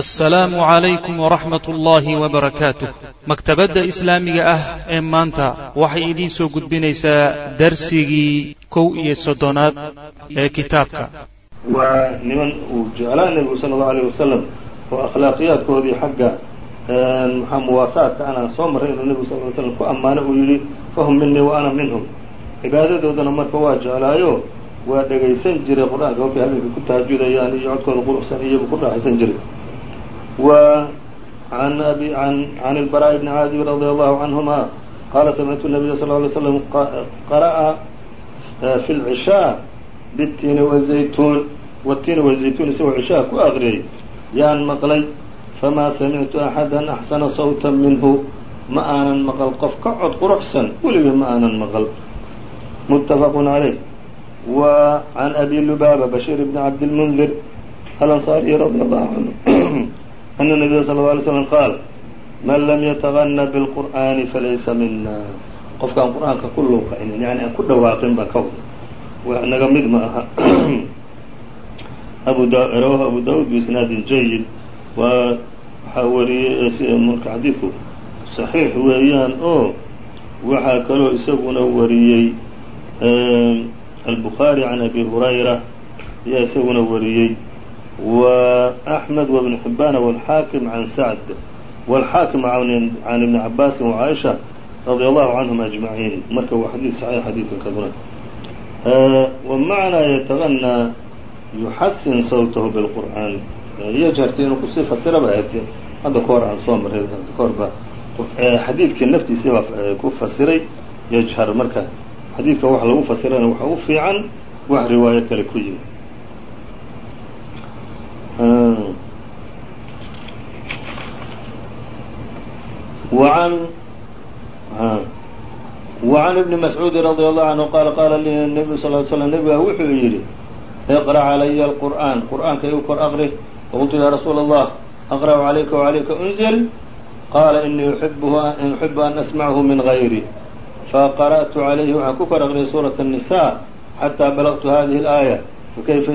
assalaamu calaykum waraxmat ullaahi wabarakaatuh maktabadda islaamiga ah ee maanta waxay idiin soo gudbinaysaa darsigii kow iyo soddonaad ee kitaabka. Waa niman uu jeclaa nebigu sala allau alayh wasalam oo akhlaaqiyaadkoodii xagga maxaa muwaasaadka anaan soo marray inuu nebigu sal ly slam ku ammaano uu yidhi fahum minii wa ana minhum. Cibaadadoodana marka waa jeclaayo waa dhegaysan jiray qur'aanka. Markay habeenka ku tahajudayaan iyo codkooda quruxsan iyagu ku raaxaysan jiray و عن أبي عن عن البراء بن عازب رضي الله عنهما قال سمعت النبي صلى الله عليه وسلم قرأ في العشاء بالتين والزيتون والتين والزيتون isagoo عشاء ku أqriyay yaan maqlay فma samictu أحada أحسن صوتا minhu ma aanan maqل qof ka cod quruxsan weliga ma aanan maqل متفق عليه و عن أبي لبابة بشير بن عبد المنذر الأنصاري رضي الله عنه أن النبي صلى الله عليه وسلم قال man lam yتغنى بالqur'ani falaysa mina qofkaan qur'aanka ku luuqaynin yani aan ku dhawaaqin ba ka wada naga mid ma aha rawahu abu daud bisnaadin jayid waa waxaa wariyey marka xadiidku صaxiix weeyaan oo waxaa kaloo isaguna wariyey albukhaarي can abi hurayra ayaa isaguna wariyey وأحمد وبن حبان والحاkم عن سعد والحاkم عن بن عباس وعائشة رضي الله عنهم أجمعين marka waa xadيث صحيح xadيثka kaduna ومعنى يتغنى يحسن صوته بالقرآن yjrta inuu kusii fasiraba hadda ka hor aan soo maray kahor ba xadiidkii naftiisii baa ku fasiray yjhar marka xadiidka wax lagu fasirana waxa u fiican wax riwaayo kale ku yimi وعن وعن ابن مسعوud رضي الله عنه qال qاla lي النبي صل ل سلم نبga wuxuu yidhi اقرأ عlي القرآن qur'aanka igu kor أqri فqلtu ya رsuul الله أقرأ عlyka وعlyka أنزل qاla إنii أحب أn أسمعه min غayrي faqرأت عlyه waxaan ku kor أqriyay sورaة النساء حتى بلغت هذه الآية fakayfa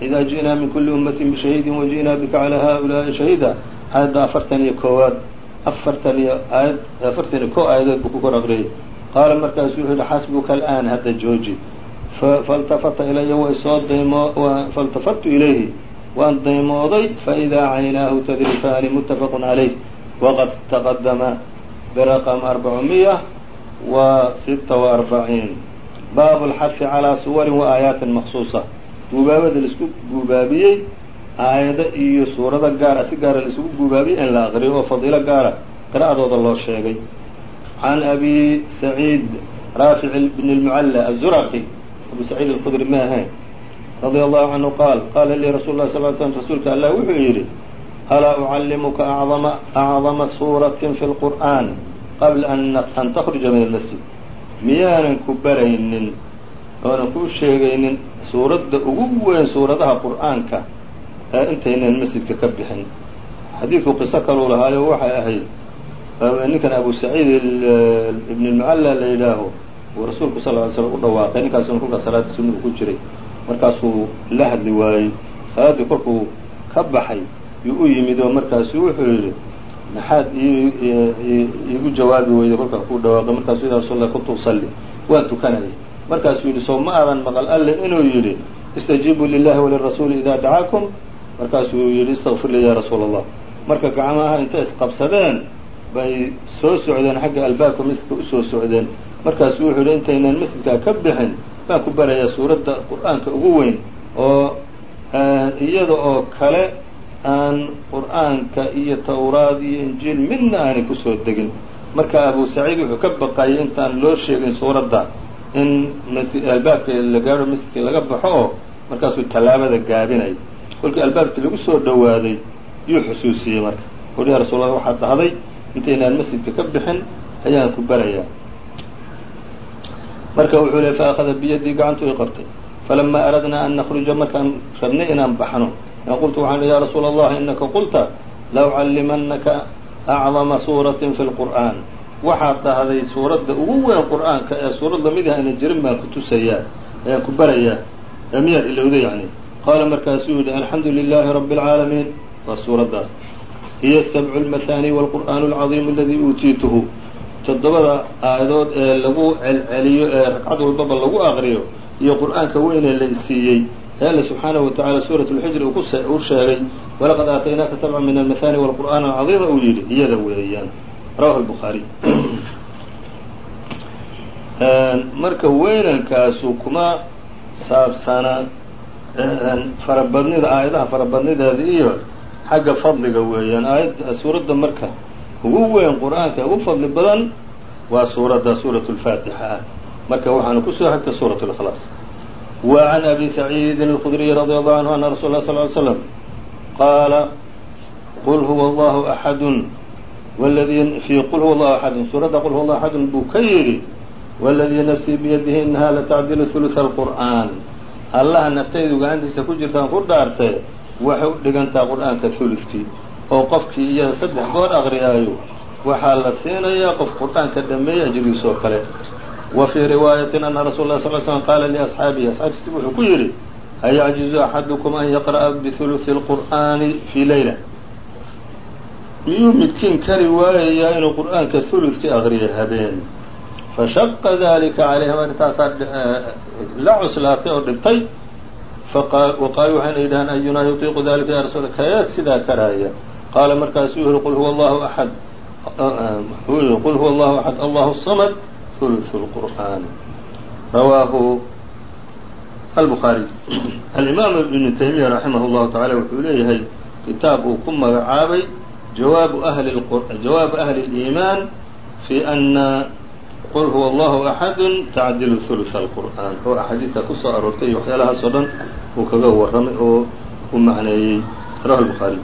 ida ji'naa min kuli ummatin bishahiidin waji'naa bika calaa haa'ulaa'i shahiida aayadda afartan iyo koowaad afartan iyo aayad afartan iyo ko aayadood buu ku kor aqriyay qaala markaasu wuxuu yihi xasbuka al'aan hadda jooji faltafata ilaya wa isoo daymo faltafatu ilayhi waan daymooday faidaa caynaahu tadrifaani muttafaqu calayh waqad taqadama biraqam arbacumiya wa sita wa arbaciin baabu alxafi calaa suwarin wa aayaatin maksuusa guubaabada la isku guubaabiyey aayado iyo suurado gaara si gaara laisugu guubaabiyey in la aqriyo oo fadiilo gaara qira'adooda loo sheegay. Can abi saciid raafic bn اlmucalla azuraqi abu saciid alkhudri ma ahayn radia allahu canhu qaal qaala lii rasul lah sal slm rasuulka allah wuxuu yidhi alaa ucallimuka acdama acdama suuratin fi lqur'an qabla an takhruja min almasjid. Miyaanan ku baraynin oonan kuu sheegaynin suuradda ugu weyn suuradaha qur'aanka ee intaynan masjidka ka bixin. Xadiidku qiso kaluu lahaayo waxay ahayd ninkan abu saciid ibn اlmucalla la yidhaaho uu rasuulku sal ly slm u dhawaaqay ninkaasuna kolkaa salaadii sunnigu ku jiray. Markaasuu la hadli waayey salaaddii kolkuu ka baxay yuu u yimid oo markaasu wuxuu yidhi maxaad iigu jawaabi weyday kolkaa kuu dhawaaqay. Markaasuu ya rasul lah kuntu usalli. Waan tukanayay markaasuu yidhi sow ma aadan maqal alle inuu yidhi istajiibuu lilahi walirasuuli idaa dacaakum markaasuu yidhi istakfir li ya rasuula allah marka gacmaha intay isqabsadeen bay soo socdeen xagga albaabka masjidka u soo socdeen. Markaasuu wuxuu yidhi intaynan masjidkaa ka bixin baan ku barayaa suuradda qur'aanka ugu weyn oo iyada oo kale aan qur'aanka iyo tawraad iyo injiil midna aanay ku soo degin. Marka abu saciid wuxuu ka baqayay intaan loo sheegin suuradda in albaabka la gaadho masjidkii laga baxo oo markaasuu tallaabada gaabinay. Kolkii albaabkii lagu soo dhowaaday yuu xusuusiyey marka. Wuxu ya rasuul allah waxaad dhahday intaynaan masjidka ka bixin ayaan ku barayaa. Marka wuxuu le fa akhada biyadii gacantu i qortay falamaa aradnaa an nakruja markaan rabnay inaan baxno. An qultu waxaan ya rasuula allah inaka qulta la ucallimanaka acdama suuratin fi lqur'aan waxaad dhahday suuradda ugu weyn qur'aanka ee suurad la mid ah ayna jirin baan ku tusayaa ee ku barayaa ee miyaad ilowda yacni? Qaala markaasuu yidhi alxamdu lilaahi rabbi alcaalamiin waa suuraddaas. Hiya asabcu almahaani walqur'aanu alcaiimu aladii uutiituhu. Toddobada aayadood ee lagu celceliyo ee ragcad walbaba lagu akriyo iyo qur'aanka weynee la isiiyey ee alle subxaanahu watacaala suurat lxijri uu sheegay walaqad aataynaaka sabca min almahaani walqur'aan alcaiima uu yidhi iyada weeyaan rawahu lbukhaariy marka weynankaasuu kuma saabsanaa farabadnida aayadaha farabadnideeda iyo xagga fadliga weeyaan. Aayad suuradda marka ugu weyn qur'aanka ugu fadli badan waa suuradda suurat lfaatixa ah marka waxaanu ku soo xigta suurat اlkhlaas wa can abi saciidin alkhudriyi radi allahu canhu ana rasul la sal l slam qaala qul huwa allahu axadu wladii fii qul huwa allahu axadin suuradda qul huwa allahu axadin buu ka yidhi waladii nafsii biyadihi inaha latacdilu huluha alqur'aan allaha naftaydu gacantiisa ku jirtaan ku dhaartee waxay u dhigantaa qur'aanka hulufkii oo qofkii iyada saddex goor aqriyaayo waxaa la siinayaa qof qur'aanka dhameeyey ajiriisoo kale wa fii riwaayatin ana rasul lah sal slm qaala liasxaabihi asxaabtiisi wuxuu ku yidhi ayacjizu axadukum an yaqra'a bihulufi alqur'aani fii leyla miyuu midkiin kari waayayaa inuu qur'aanka hulufkii aqriyo habeen. Fashaqa dalika calayhim arrintaasaa la cuslaatay oo dhibtay waqaaluu waxayna yidhahaan ayunaa yutiiqu dalika ya rasuul kee sidaa karaaya qaala markaasuu yihi qul huwa allahu axad qul huwa allahu axad allahu samad huluثu lqur'aan rawaahu albuhaariy alimaam ibnu taymiya raximah llahu tacaala wuxuu leeyahay kitaab uu ku magacaabay jawaabu ahli اliimaan fi ana qul huwa allahu axadun tacdilu huluثa alqur'aan oo axaadiidka ku soo aroortay iyo waxyaalahaas oo dhan uu kaga warramay oo u macneeyey rawahu lbukhaariy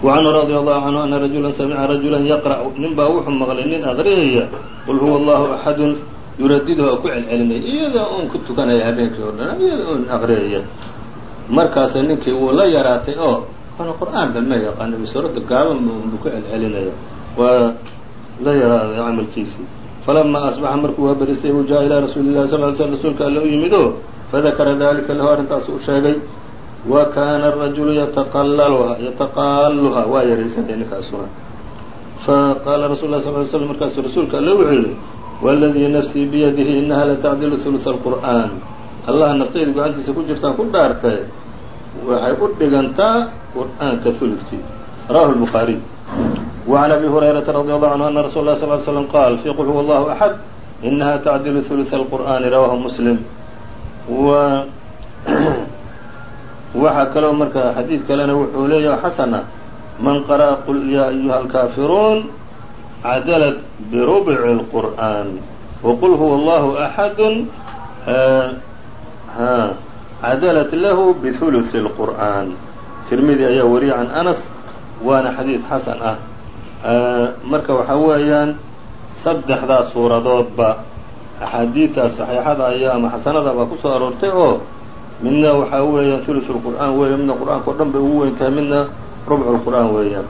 wacanhu radi allahu canhu ana rajula samica rajula yaqra' nin baa wuxuu maqlay nin aqriyaya qul huwa allahu axadun yuradiduhu oo ku celcelinaya iyada uun ku tukanaya habeenkii oo dhan iyada uun aqriyaya markaasa ninkii wuu la yaraatay oo ana qur'aanba ma yaqaana suuradda gaaban buu ku celcelinaya waa la yaraaday camalkiisii. Falama asbaxa markuu waaberisay u jaa ilaa rasuuli llahi sal sl rasuulka alle u yimid oo fadakara dalika lahu arrintaas uu sheegay wa kaana arajulu yataqallaluha yataqaaluha waa yaraysanay ninkaasuna. Faqaala rasul lah sal ly slm markaasuu rasuulka alle wuxuu yihi waladii nafsii biyadihi inaha latacdilu huluثa alqur'aan allaha naftayda gacantiisa ku jirtaan ku dhaartay waxay u dhigantaa qur'aanka huludkii rawahu lbukhaariy وعn أbي هuريرaةa رضي الله عنه أنa رsuل الله صل ل سلم qاal في qل هو الله أحد إنها تعdل ثلث القرآن رwاه مسلم waxaa kaloo marka xadiid kalena wuxuu leeyahy xasنa man qرأa qل ya أيuهa الكاfiruun cadلت بربع القرآن وqل هو الله أحد cadلت lah بثلث القرآن تirmidi ayaa wariyay عن أنس waana xadiid xasan ah marka waxaa weeyaan saddexdaas suuradoodba axaadiidtaas saxiixada ayaa ama xasanada baa kusoo aroortay oo midna waxaa weeyaan huluثu lqur'aan weeya midna qur'aanka o dhan bay ugu weyn tahay midna rubcu lqur'aan weeyaan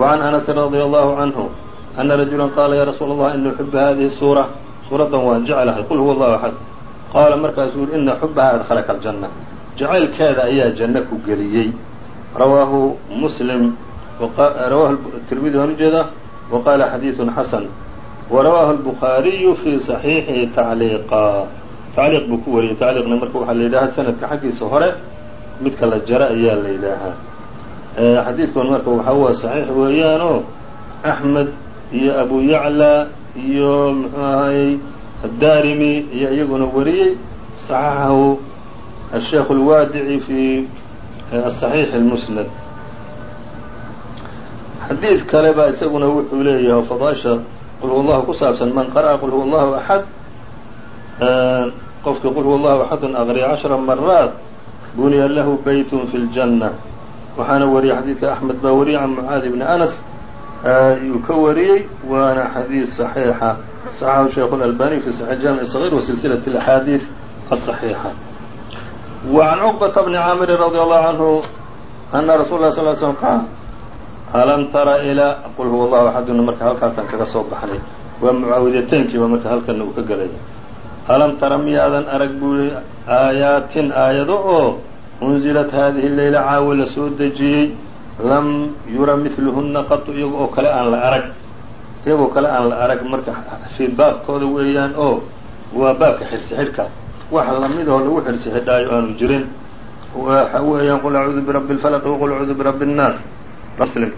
wacan anasin radia allahu canhu ana rajula qaala ya rasuula allah ini uxiba hadihi suura suuraddan waan jeclahay qul huwa allahu axad qaala markaasuu yuri ina xubaha adkhalaka aljanna jacaylkeeda ayaa janno ku geliyey rawaahu muslim rawahu tirmidi waan ujeedaa wa qaala xadiiثun xasan warawaahu الbukhaariyu fii صaxiixihi tacliiqa tacliiq buu ku wariyey tacliiqna marka waxaa la yidhahaa sanadka xaggiisa hore midka la jara ayaa la yidhaahaa xadiidkan marka waxaa waa صaxiix weeyaanoo axmed iyo abu yaclى iyo muxuu ahayey addarimi iyo iyaguna wariyey صaxaxahu الsheikh اlwaadici fi aلصaxiix الmusnad xadiid kale baa isaguna wuxuu leeyahay oo fadaaisha qul huwa allahu ku saabsan man qara'a qul huwa allahu axad qofkii qul huwa allahu axadun aqriya cashra maraat buniya lahu beytun fi ljanna waxaana wariyey xadiidka axmed baa wariyey can mucaadi bni anas yuu ka wariyey waana xadiid صaxiixa صaxaxu sheikh اlalbani fi saxiix jaamic صغيr wa silsilaة اlaxaadiid aلصaxiixa وعan cqbata bni caamirin radi allahu canhu ana rasul lah sal slm qaal alam tara ilaa qul huwa allahu axaduna marka halkaasaan kaga soo baxnay waa mucaawidateynkiiba marka halkana uu ka gelaya alam tara miyaadan arag buu yihi aayaatin aayado oo unzilat hadihi leyla caawa la soo dejiyey lam yura midluhuna qatu iyaga oo kale aan la arag iyagoo kale aan la arag marka fii baabkooda weeyaan oo waa baabka xirsi xidhka wax lamid oo lagu xirsi xidhaayo aanu jirin waxa weeyaan qul acuudu birabbi اlfalq waqul acuudu birabbi الnaas muslim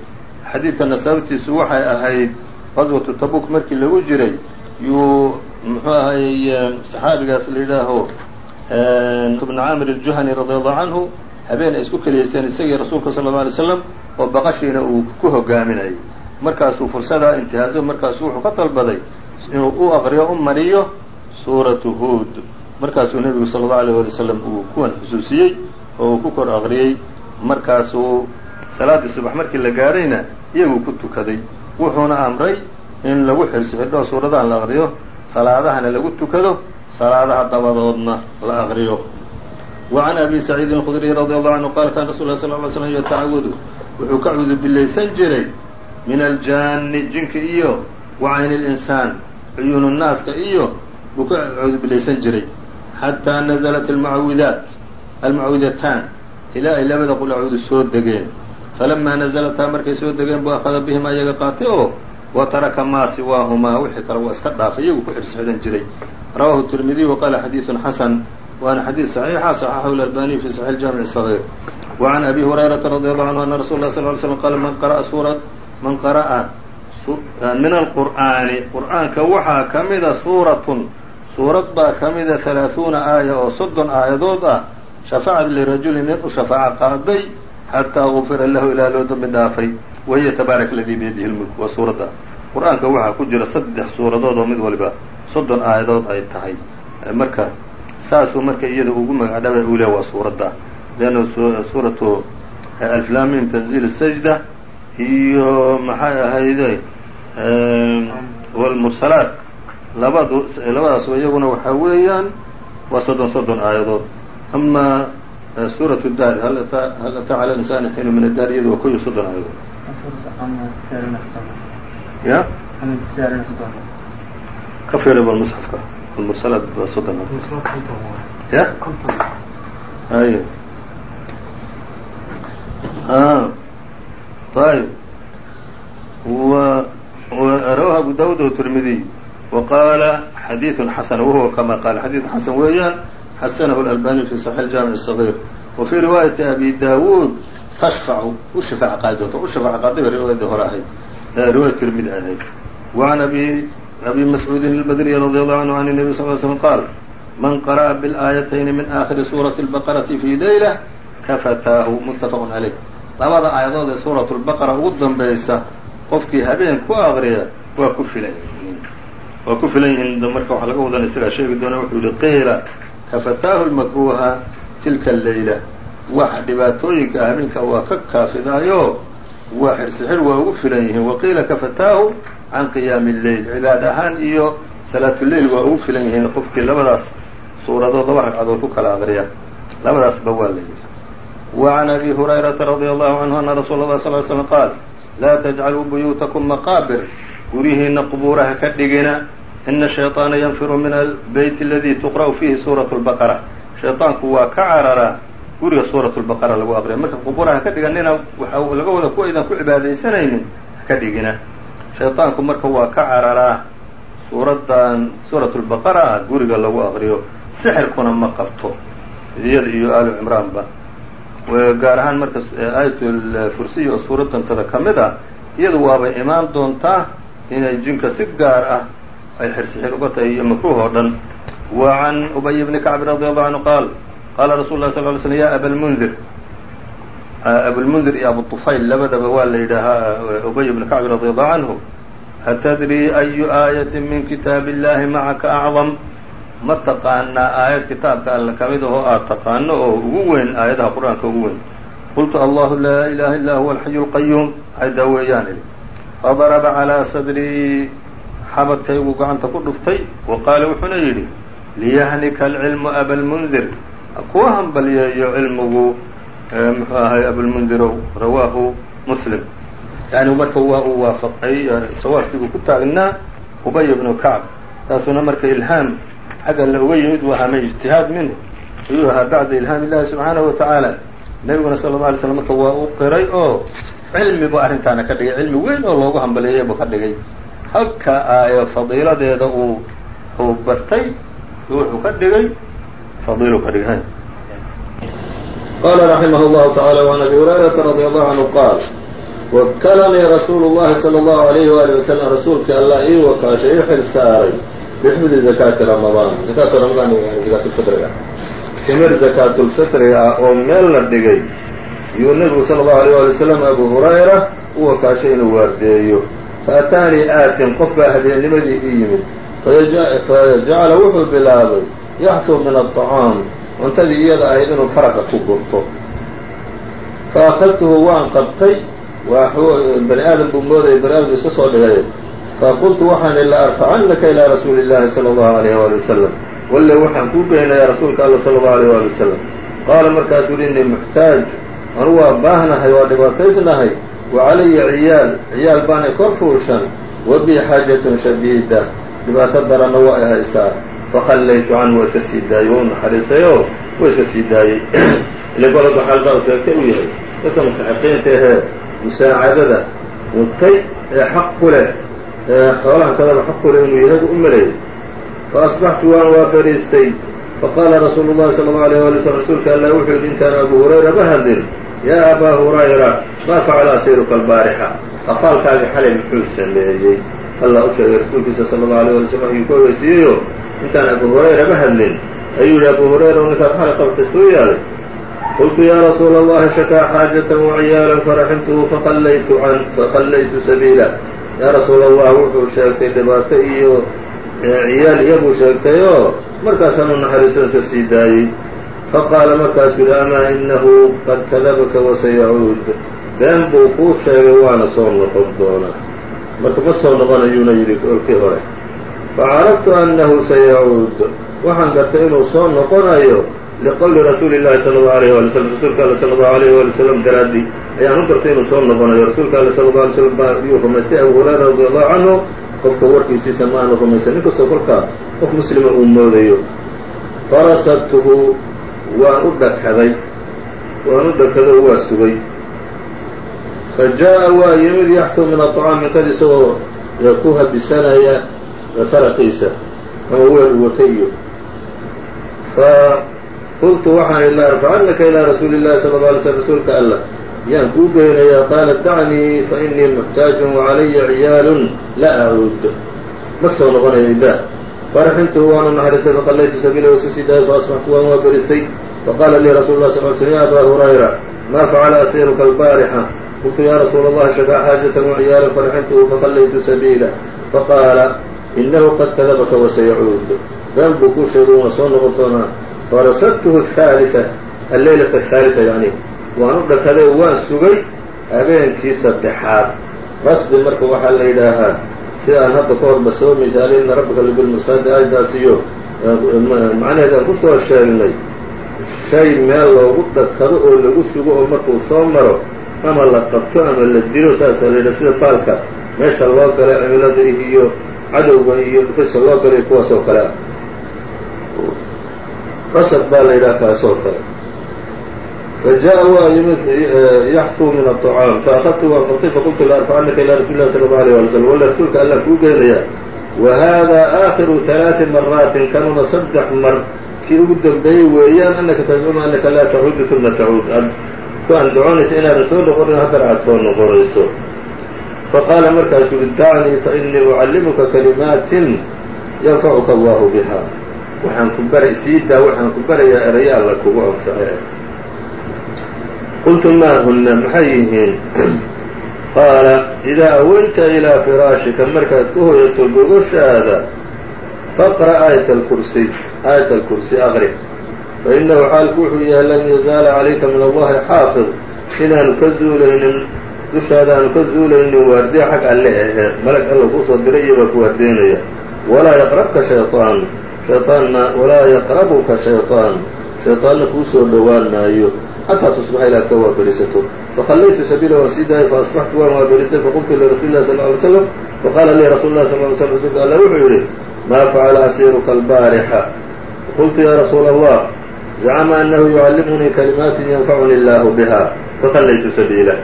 xadiidkana sababtiisu waxay ahayd qaswatu tabuk markii lagu jiray yuu muxuu ahayy saxaabigaas la yidhaaho ibn camir الjuhani radi allahu canhu habeen ay isku keliyeyseen isagii rasuulka sala اlه alay slam oo baqashiina uu ku hogaaminayay markaasuu fursadaa intihaaso markaasu wuxuu ka dalbaday inuu u aqriyo u mariyo suuratu huod markaasuu nebigu sala allau alayh wali wasalam uu kuwan xusuusiyey oo uu ku kor aqriyey markaasuu salaaddii subax markii la gaadhayna iyaguu ku tukaday. Wuxuuna amray in lagu xirsi xidho suuradaha la aqriyo salaadahana lagu tukado salaadaha dabadoodna la aqriyo wa can abi saciidin alkhudriy radi allahu canhu qaala kana rasul lah sal ly slm yatacawadu wuxuu ka cudubillaysan jiray min aljaani jinka iyo wa cayni linsaan cuyuunu naaska iyo buu ka cudubilaysan jiray. Xataa nazalat almacawidaat almacawidataan ilaa ay labada qul acuudu soo degeen. Falamaa nazalataa markay soo degeen buu akhada bihimaa iyaga qaatay oo wa taraka maa siwaahumaa wixii kale waa iska dhaafay iyagu ku xidhsixidhan jiray. Rawahu tirmidiyu waqaala xadiidun xasan waana xadiid saxiixa saxaxahu albaniy fi saxiix jaamic sagiir wa can abi hurayrata radi allahu canhu ana rasul lah sal l slm qaala man qara'a suura man qara'a min alqur'aani qur'aanka waxaa ka mida suuratun suurad baa ka mida halaaثuuna aaya oo soddon aayadood ah shafacad lirajuli nin u shafaaco qaaday xataa gufira lahu ilaa loo dambi dhaafay wahiya tabaarak ladii biyadihi lmulk waa suuradda. Qur'aanka waxaa ku jira saddex suuradood oo mid waliba soddon aayadood ay tahay. Marka saasuu marka iyada ugu magacdhaba uu leh waa suuradda. Leanna suuratu alflamim tanziil sajda iyo maxay ahayde wlmursalaat labadu labadaasba iyaguna waxaa weeyaan waa soddon soddon aayadood. Ama suuraة daari hal ataa calى insani xiinu min adaari iyada waa ko iyo soddon aayadood. Ya? Ka fiira bal musxafka. Almursalaat waa soddon ya? Ay ayb rawahu abu dawud wtirmidiy wa qaala xadiiثun xasan wahuwa kama qaala xadiiثun xasan weeyaan xasanahu اlalbani fi صaxix اjaamiع الصغيr wa fii riwaayati abi dawuud tashfacu u shafaac qaadi doonta u shafaac qaaday bay riwaayadii hore ahayd riwaaya tirmidi ahayd wa can abi abi mascuudin اlbadriy radi allahu canhu an الnabi sal l slm qaal man qara'a biاlaayatayni min aakhiri suurati اlbaqarati fi leylah kafataahu muttafaq caleyh labada aayadood ee suuratu lbaqara ugu danbaysa qofkii habeen ku aqriya waa ku filan yihiin. Waa ku filan yihiin marka waxaa laga wadan isagaa sheegi doona wuxuu yihi qiila kafataahu lmakruha tilka leyla waxa dhibaatooyinka habeenka waa ka kaafidaayo xirsixir waa ugu filan yihiin. Waqiila kafataahu can qiyaami lleyl cibaad ahaan iyo salaatuleyl waa ugu filan yihiin qofkii labadaas suuradood laba ragcadood ku kala aqriya labadaasba waa la yidhi وعn أbي هuريرaةa رضي الله عنه أنa رsuuل الله صل ل سلم qاal laa تجcalوu buyuuتكم مaqاabir guryihiina qbuuraha ka dhigina إna الشhayطاana ynfiru min الbeyt اladي تqرأu fiihi suuraة البqرة shayطaanku waa ka cararaa guriga suuraة البqرة lagu aqriya marka qbuuraha ka dhiganina waxa laga wada ku aydan ku cibaadaysanaynin haka dhigina shayطaanku marka waa ka cararaa suuradan suuraة البqرة guriga lagu aqriyo sixirkuna ma qabto iyada iyo alu cimraanba gaar ahaan marka eh, ayatulkursiy oo suuradantada ka mid a iyadu waaba imaan doontaa inay jinka si gaar ah ay xirsixir uga tahay iyo makruuh oo dhan. Wa can ubay bni kacbin radi allahu canhu qaal qaala rasul lah sal ly slm ya abulmundir abulmundir ah, iyo abutufayl labadaba waa la yidhaahaa eh, ubay bni kacbin radi allahu canhu atadri ayu aayatin min kitaab illahi macaka acdam ma taqaanaa aayad kitaabka alle ka mid ahoo aad taqaano oo ugu weyn aayadaha qur'aanka ugu weyn. Qultu allahu laa ilaha illa huwa alxayu اlqayuum aydaa weeyaan idhi fadaraba calىa sadrii xabadkaygu gacanta ku dhuftay. Wa qaala wuxuuna yidhi liyahnika alcilmu abalmundir kuwa hambalyeeyo cilmigu muxuu ahay abulmundirow rawaahu muslim. Yani marka waa uu waafaqay sawaabkii uu ku taagnaa ubay bnu kacb. Taasuna marka ilhaam xagga la uga yimid u ahaa min ijtihaad minhu ayuu ahaa bacda ilhaam illahi subxaanahu wa tacaala nebiguna sala alla alay slam marka waa u qiray oo cilmi buu arrintaana ka dhigay cilmi weyn oo loogu hambaleeyey buu ka dhigay halka aayo fadiiladeeda uu uu bartay wuxuu ka dhigay fadiiluu ka dhigay qala raximah llahu tacaala waan abi hurayrata radi allahu canhu qaal wakalanii rasuulu llahi sala allahu alayhi waali wasalam rasuulkii allah ii wakaashay ixil saaray bixfdi zakaati ramadaan zakaatu ramadaan zakaatulfitriga timir zakaatulfitriga ah. Oo meel la dhigay. Yuu nebigu sala allahu alayh wali wasalam abu hurayra u wakaashay inuu waardeeyo. Faataanii aatin qof baa habeenimadii ii yimid. Fajacala wuxuu bilaabay yaxsuu min aلطacaam cuntadii iyada ahayd inuu faraqa ku gurto. Faakadtuhu waan qabtay. Bani aadam buu moodayay bani aadam iska soo dhigay faqultu waxaan la arfacannaka ilaa rasuuli اllahi salى اllahu alayh wali wasalam walle waxaan kuu geynayaa rasuulka alla salى اllahu alayh wali wasalam qaala markaasuu uhi innii muxtaaj anu waa baahnahay waa dhibaataysnahay wa calaya ciyaal ciyaal baanay kor fuushan wa bii xaajatun shadiida dhibaato daranna waa i haysaa fakhallaytu canhu waa iska sii daayey waa u naxariistay oo waa iska sii daayey ile gololka xaalkaa u sheegtay u yahay dadka mustaxiqiinta ahee musaacadada mutay ee xaq ku leh ee xoolahan kadaba xaq ku leh inuu yahay u maleeyay fa asbaxtu waan waa fadhiistay faqaala rasuulu llahi sala allau alayh wali slm rasuulka allah wuxuu yidhi intaan abu hurayra ma hadlin. Yaa abaa hurayra maa facala asiiruka albaarixa. Afaalkaagii xalay muxuu sameeyey allah u sheegay rasuulkiisa sala allau alayh wali slm ayuu ku ogeysiiyeyo intaan abu hurayra ma hadlin. Ayuu yihi abu hurayra ninkaad xalay qabtay suu yaalay. Qultu yaa rasuula allahi shakaa xaajatan waciyaalan faraximtuhu faqallaytu an faqallaytu sabiila yaa rasuula allah wuxuu sheegtay dhibaato iyo ciyaal iyabuu sheegtay oo markaasaan u iska sii daayey. Faqaala markaasuu yihi amaa inahu qad kadabaka wasayacuud been buu kuu sheegay waana soo noqon doonaa. Marka ma soo noqonayuuna yidhi olkii hore. Facaraftu annahu sayacuud waxaan gartay inuu soo noqonayo liqowli rasuuli llahi sala allau alayh wali slam rasuulka alle sala allahu alayh wali wasalam daraaddi ayaan u gartay inuu soo noqonayo rasuulka alle sala allau alay slam baa yuu rumaystay abu hurayra radi allahu canhu qofka warkiisiisa ma aanu rumaysan nin kastoo kolkaa qof muslima uu moodayo farasabtuhu waan u dhakaday waan u dhakado waa sugay fa jaa'a waa yimid yaxtuu min aطcaam minkad isagoo ku habisanaya faraqiisa ama weel watay iyo qultu waxaan la arfacannaka ilaa rasuuli llahi sala alla alay slm rasuulka allah. Yaan kuu geynayaa qaala dacnii fa inii muxtaajun wacalaya ciyaalun la acuud ma soo noqonayo idaa faraxintuhu waanu naxariistay faqallaytu sabiila wasu sii daayay faasbaxtu waan waa berisay faqaala lii rasuulu lah sal l slm ya abaa hurayra maa facala asiiruka albaarixa? Qultu ya rasuula allahi shakaa xaajatan waciyaalan faraxintuhu faqallaytu sabiila. Faqaala inahu qad kadabaka wasayacuud been buu kuu sheegay una soo noqon doonaa farasabtuhu ahaaliثa alleylata ahaaliثa yani waan u dhakaday waan sugay habeenkii saddexaad rasbi marka waxaa la yidhaahaa si aan hadda ka horba soo misaalay ina rabbika labilmirsaadi aayadaas iyo macnaheedaan ku soo sheegnay shay meel loogu dhakado oo lagu sugo oo markuu soo maro ama la qabto ama la dilo saasaa la yidhaha sida baalka meesha loo galay cimilada iyo cadowga iyo dhufaysa loo galay kuwaas oo kale ah rasab baa la yidhaha kaas oo kale fajaءa waa yimid yaxfuu min aلطcaam faakadtu waan qabtay faqultu laarfacannaka ilaa rasuli lah sala اlه alيه wala slm walla rasuulka allah kuu geenayaa wa hada aakhiru ثalaaثi maraatin kanuna saddex mar kii ugu dambeeyey weeyaan anaka tazcuma anaka laa tacuudu uma tacuud aad ku andacoonaysa inaadan soo noqonin haddana aad soo noqonayso faqaala markaasuu ui dacnii fainii ucallimuka kalimaatin yanfacuka allahu biha waxaan ku bara sii daa waxaan ku barayaa erayo alla kugu anface qultu maa huna maxay yihiin? Qaala idaa aweyta ilaa firaashika markaad ku hoyato gogoshaada faqra' aayat alkursiy aayat alkursi aqri. Fainahu xaalku wuxuu yahay lan yazaala calayka min allahi xaafid inaanu ka zuulaynin dushaada aanu ka zuulaynin waardiya xag alle ahe malag alla kuusoo diray iyo baa ku waardeynaya. Walaa yaqrabka shayطaan shayطaanna walaa yaqrabuka shayطaan shayطaanna kuu soo dhowaan maayo xataa tusbaxa ilaa ka waaberisato fakhallaytu sabiila waan sii daayay faasbaxtu waan waaberistay faqultu lirasuuli lah sal ly slam faqaala lii rasuulu lah sal ly slm rasuulka alla wuxuu yidhi maa facala asiiruka albaarixa qultu yaa rasuula allah zacma anahu yucallimunii kalimaatin yanfacuni illaahu biha fakhallaytu sabiilah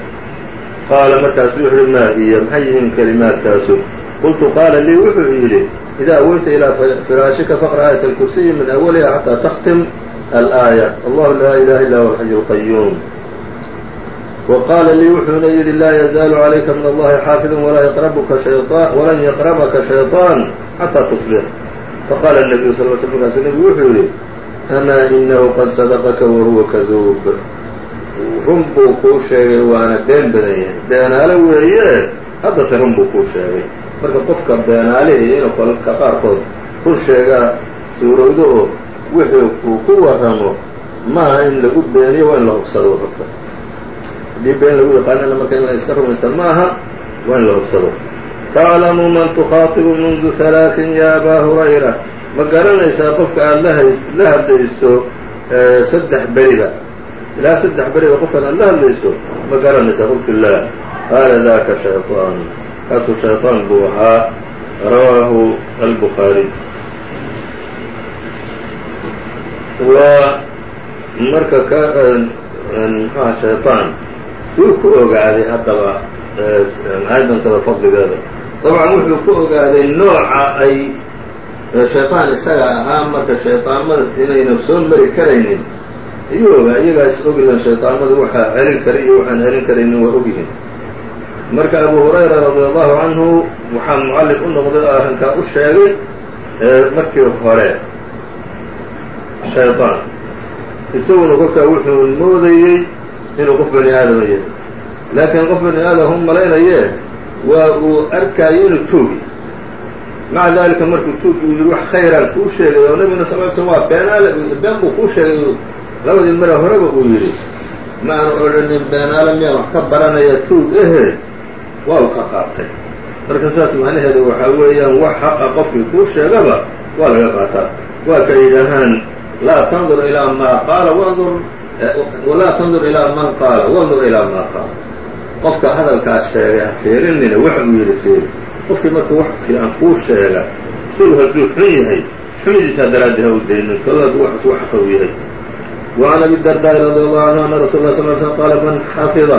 qaala markaasu wuxuuhi maa hiya maxay yihiin kelimaadkaasu qultu qaala lii wuxuu yidhi idaa aweyta ilaa firaashika faqra aayat alkursiyi min awaliha xataa takhtim alaaya allahu laa ilaha illa huwa alxayu alqayuum wa qaala lii wuxuuna yidhi laa yazaalu calayka min allahi xaafidun walaa yaqrabuka shayaan walan yaqrabaka shayطaan xataa tusbix faqaala nabiyu sal l sl markaasu nebigu wuxuu yidhi amaa inahu qad sadaqaka wahuwa kaduub run buu kuu sheegay waana been badan yahay beenaale weeye haddase run buu kuu sheegay. Marka qofka beenaalihi inuu kolka qaarkood run sheegaa suurowdo oo wixii uu ku waramo maaha in lagu beeniyo waa in la hubsado horta haddii been lagu yaqaanana marka in la iska rumaysta ma aha waa in la hubsado. Taclamu man tukhaatibu mundu halaaثin ya abaa hurayra. Ma garanaysaa qofka aada lahays la hadlayso saddex beriba ilaa saddex beriba qofkan aada la hadlayso ma garanaysaa qultu laa qaala daka shayطaan kaasuu shayطaan buu ahaa rawaahu albukhaariy waa marka ka mxuha shayطaan wuu ku ogaaday haddaba aadantada fadligeeda dabcan wuxuu ku ogaaday nooca ay shayطaan isaga ahaa marka shayطaanmada inayna soo mari karaynin ayuu ogaa iyagaas ogyihiin shayطaanmadu waxaa celin kara iyo waxaan celin karaynin waa ogyihiin marka abu hurayra radi allahu canhu waxaa mucallif u noqday oo arrinkaa u sheegay markii hore shayطaan isaguna kolkaa wuxuu moodayey inuu qof bani aadama yahay laakiin qof bani aadam hu malaynaye waa uu arkaayo inuu tuugi maca dalika markuu tuugi uu yidhi wax khayraan kuu sheegay oo nabiguna sal l slm waa beenaale been buu kuu sheegay labadii mare horeba uu yidhi ma aanu odhanin beenaale miyaan wax ka baranaya tuug ehe? Waa u ka qaatay. Marka sidaas macnaheeda waxaa weeyaan wax xaqa qofkii kuu sheegaba waa laga qaataa. Waa ka yidhaahaan laa tandur ilaa maa qaala wandur walaa tandur ilaa man qaala wandur ilaa maa qaala. Qofka hadalkaas sheegay ha fiirinina waxa uu yidhi fiiri. Qofkii marka wax fiican kuu sheega isagu hadduu xun yahay xunidiisaa daraaddi ha u daynin koladu waxas wax xaw yahay وعn أbي الdرداء رضي الله عنه أن رsuل اه صل سلم qال mن xفظ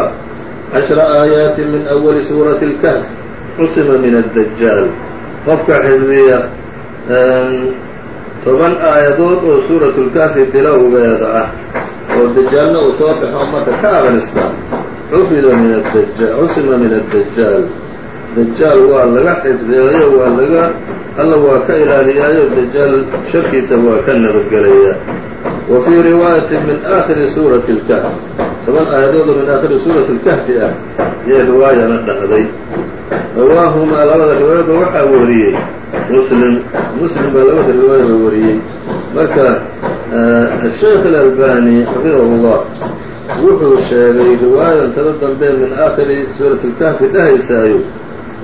عشhر آيaaت min أول sوuرaة الكهف cusima min الدجاaل qofka xifdiya toban aayadood oo suuraة الكهfi bilowgeeda ah oo dajaalna uu soo baxo marka ka aqrista xufida min cusima min الدجاaل dajaal waa laga xifdiyayo waa laga alla waa ka ilaaliyaayo dajaal sharkiisa waa ka nabadgelaya wa fii riwaayati min aakhiri suurati اlkahf toban aayadooda min aakhiri suurati اlkahfi ah yee riwaayana dhacday rawaahumaa labada riwaayaba waxaa wariyey muslim muslim baa labada riwaayaba wariyey marka asheekh alalbani xafidahu اllah wuxuu sheegay riwaayan tada dambe min aakhiri suurati اlkahfi dhahaysaayo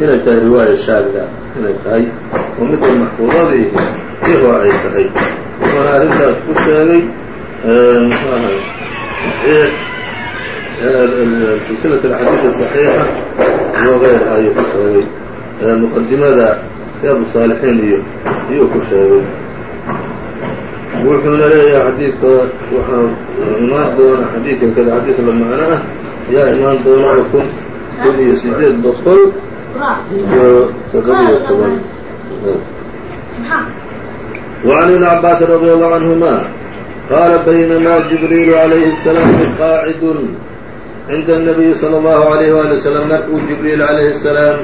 inay tahay riwaaya shaada inay tahay oo midda maxfuudadiihi iho ay tahay wuxuuna arrintaas ku sheegay silsilat alxadiid asaxiixa wغayr ayuu ku sheegay muqadimada riyaad saalixiin iyo iyuu ku sheegay. Wuxuuna leeyahay xadiidka waxaa imaan doona xadiidkan kada xadiid la macno ah ayaa imaan doona kun kun iyo sideed boqol iyo toddobiyo toban وعن ابن عباس رضي الله عنهما قال بينما جبريل عليه السلام قاعد عند النبي صلى الله عليه وaلي وسلم markuu جiبريل عليه السلام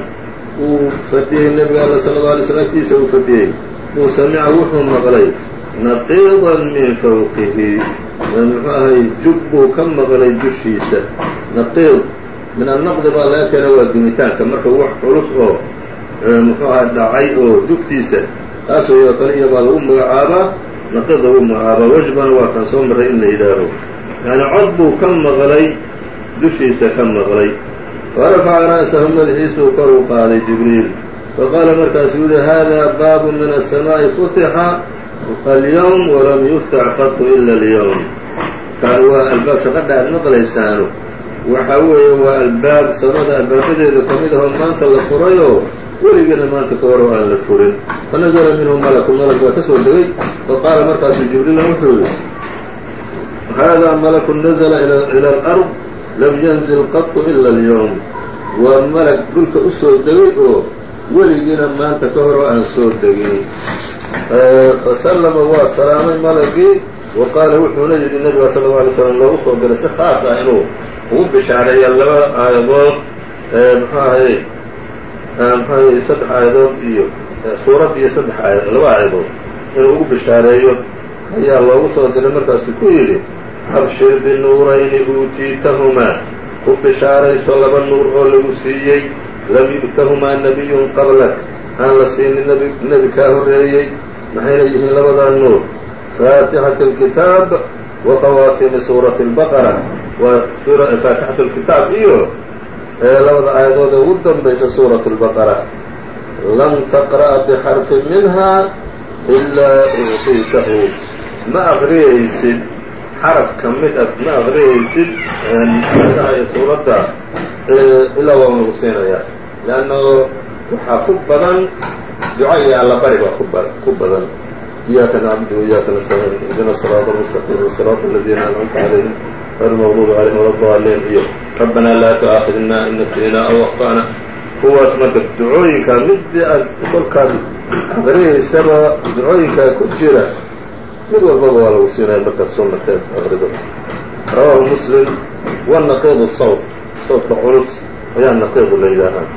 uu fadhiyey نبga all صلى الله عليه وسلم agtiisa uu fadhiyey uu samca wuxuu maqlay نaقيضا min فوqihi mxuu ahay jug buu ka maqlay dushiisa نaقيض min النqdi baa laga keena waa dumitaanka marka wax culus oo muxuu aha dhacay oo jugtiisa taasoo kale iyo baa lagu magacaabaa naqid lagu magacaabaa wejbana waa kan soo maray in la yidhaaho yani cod buu ka maqlay dushiisa ka maqlay farafaca ra'sahu madaxiisuu kor u qaaday jibriil faqaala markaasuu yihi hada baabu min الsamaaءi futixa alyowm walam yuftax qatu ila اlyowm kaan waa albaab shaqadha aad maqlaysaano waxa weeye waa albaab samada albaabadeeda ka mid mid ahoo maanta la furay oo weligeena maanta ka hor oo aan la furin. Fa minhu malaku malak baa ka soo degay. Faqaala markaasu jibriilna wuxuu yihi haadaa malaku nazla ila alard lam yanzil qatu ila alyowm waa malak dhulka u soo degay oo weligiina maanta ka hor oo aan soo degin. Fasallama waa salaamay malagii waqaala wuxuuna yidhi nebiga sala lla alay slam loogu soo galay si khaas ah inuu ugu bishaareeya laba aayadood mxuu ahay mxu saddex aayadood iyo suurad iyo saddex aayad laba aayadood inuu ugu bishaareeyo ayaa loogu soo diray markaasu ku yidhi abshir binuurayni uutiitahumaa ku bishaarayso laba nuur oo lagu siiyey lam yu'tahumaa nebiyun qablak. Aan la siinin nebi kaa horreeyey maxayna yihiin labadaa nuur. Faatixati alkitaab wa qawaatimi suurati albaqara waa faatixatu alkitaab iyo labada aayadood ee ugu danbaysa suurat albaqara lam taqra'a bixarfin minha ilaa uutiitahu ma aqriyaysid xaraf ka mid a ma aqriyaysid aadaha iyo suuradda ilaa waa lagu siinayaa leanna waxaa ku badan duca iyo allabari baa ku badan iyaaka nacbudu waiyaaka nastaciin ihdina siraada almustaqiim siraata aladiina ancamta calayhim غayr maqduubi calayhim wala daalliin iyo rabbanaa laa tu'aakhidna in nasiina aw akhta'na kuwaas marka ducooyinkaa midii aad kolkaad aqriyaysaba ducooyinkaa ku jira mid walbaba waa lagu siinaya markaad soo marteed aqrido rawaahu muslim wanaqiidu sawt sawtka culus ayaa naqiidu la yidhaahaa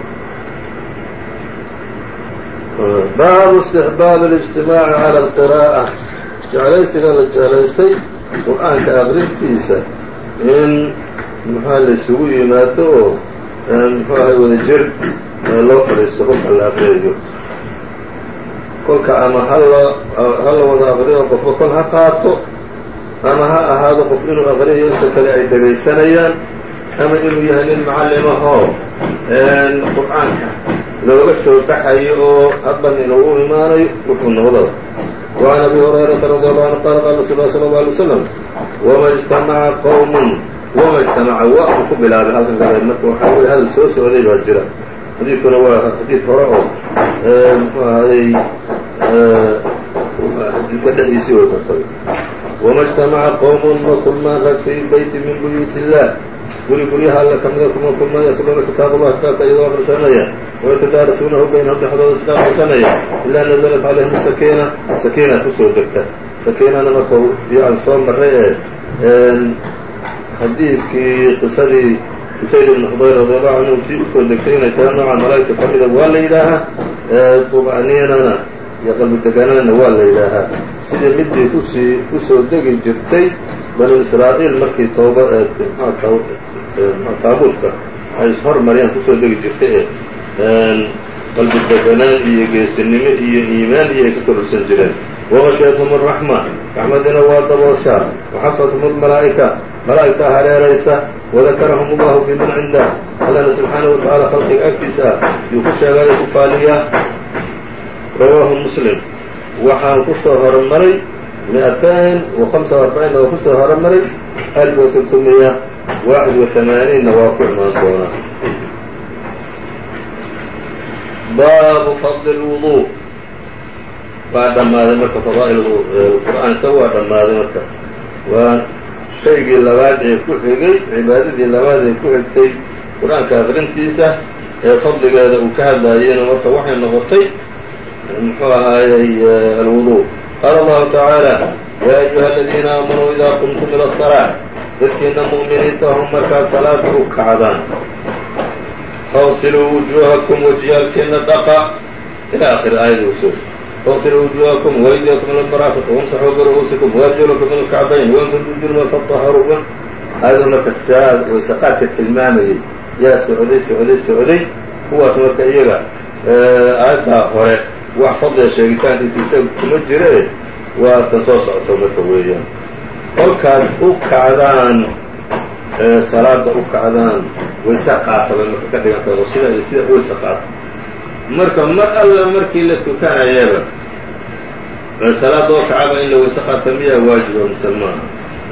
baabu istixbaab اlijtimaaci cala alqiraa'a jeclaysiga la jeclaystay qur'aanka aqrintiisa in muxua la isugu yimaado oo muxuu ahay wada jir loo fadhiisto kolka la aqriyayo kolka ama hala hala wada aqriyo qofba kol ha qaato ama ha ahaado qof inuu aqriyayo inta kale ay dhegaysanayaan ama inuu yahay nin macallimahoo qur'aanka looga soo baxayo oo hadban inuu u imaanayo wuxuu noqdada وعn أbي هريرaةa رضي الله عنه qال qال رsuل الله صلى الله عليه وسلم وma اجتمعa qوم وma اجتمعa wa u ku bilaabay halkan ka marka waxaa wey hadal soo socday baa jira xadiidkuna waa xadiid hore oo mxuu ahayey xadiidka dhexdiisii way kortay وma اجتمعa qوم ma kulmaan rag fي beyti min buyuuت الlah guri guryaha alle kamida kuma kulmaan yatluuna kitaab allahi kitaabka iyagoo aqrisanaya wayatadaarasuunahu baynahum dhexdooda iska aqrisanaya ilaa naزlat calayhim sakiina sakiina ku soo degta. Sakiinana marka fiican soo maray ee xadiidkii qisadii usayd ibn xudayr radiallahu canhu tii u soo degtay inay tahay nooca malaa'igta ka mida waa la yidhaahaa طuba'niinana iyo qalbi degaanadana waa la yidhaahaa. Sidii midii u sii u soo degi jirtay banu israa'iil markii tooba taabuudka ay ishormariyaan ku soo degi jirtay ee qalbi deganaan iyo geesinimo iyo iimaan iyo ay ka kororsan jireen. Waqashayathum araxma raxmadina waa dabooshaa. Waxafathum almalaa'ika malaa'igta hareeraysa. Wadakarahum allahu biman cinda. Allana subxaanahu watacaala khalqiga agtiisa ah yuu ku sheegayo ku faaliyaa rawaahu muslim waxaan ku soo hormaray miatayn wa hamsa arbaciinna waa ku soo hormaray alf wa tiltumiya waaxid wa hamaaniinna waa ku imaan doonaa baabu fadli lwudu waa dhammaaday marka fadaa'il qur'aan isaga waa dhammaaday marka waa shaygii labaad ee ku xigay cibaadadii labaad ee ku xigtay qur'aanka aqrintiisa ee fadligeeda uu ka hadlaayeyna marka waxay noqotay muxuu ahaayey alwudu qaala allahu tacaala yaa ayuha aladiina aamanuu idaa qumtum ila asalaa dadkiina mu'miniinta hum markaad salaada u kacdaan fawsiluu wujuuhakum wajiyaalkiina dhaqa ilaa akhiri aayada u soo fawsiluu wujuuhakum waydiyakum ila almaraafiq wamsaxuu biru'uusikum waarjulakum ila alkacbayn wainkuntum junuban fatahharuu aayada marka saa waysaqaadka tilmaamayay yaa socday socday socday kuwaas marka iyaga aayaddaa hore wax fadliga sheegitaankiisa isaga kuma jire waa tan soo socoto marka weeyaan. Kolkaad u kacdaan salaada u kacdaan wayse qaata bay marka ka dhiganta oo sida iyo sida wayse qaata. Marka mar alla markii la tukanayaba salaada oo kacaba in la wayse qaata miyaa waajiba mise maaha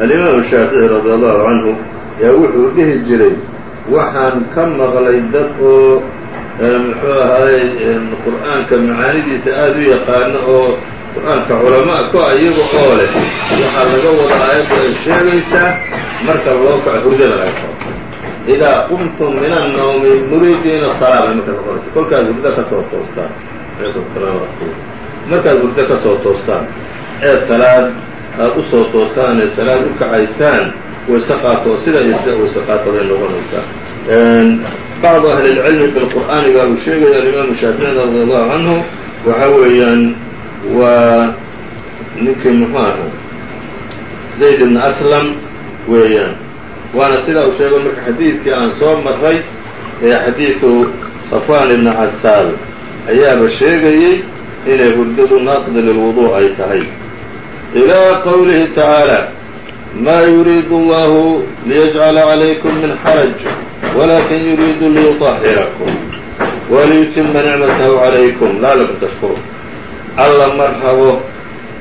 alimaamu shaafici radi allahu canhu yaa wuxuu dhihi jiray waxaan ka maqlay dad oo muxuu ahaay qur'aanka macaanidiisa aada u yaqaano oo qur'aanka culamaa ko iyaga oo leh. Waxaa laga wada aayaddu ay sheegaysaa marka loo kaco hurdada laga kao idaa qumtum min annawmi muriidiina salaa bay marka noqonaysa kolkaad hurdo ka soo toostaan. Markaad hurdo ka soo toostaan eed salaad aad u soo toostaan ee salaad u kacaysaan wayse qaato oo sida iyo sida wayse qaato bay noqonaysaa bacdu ahli اlcilmi fi lqur'aani baa uu sheegaya alimaamu shaafici radi allahu canhu waxa weeyaan waa ninkii muxuu aha zayd ibn aslam weeyaan. Waana sidaa uu sheego marka xadiidkii aan soo maray ee xadiidu safwan ibni casaal ayaaba sheegayey inay hurdadu naaqdi lilwudu' ay tahay. Ilaa qowlihi tacaala ma yuriidu allahu liyajcala calaykum min xaraj walakin yuriidu liyuطahirakum waliyutima nicmatahu calaykum laalakum tashkuruun alla ma rabo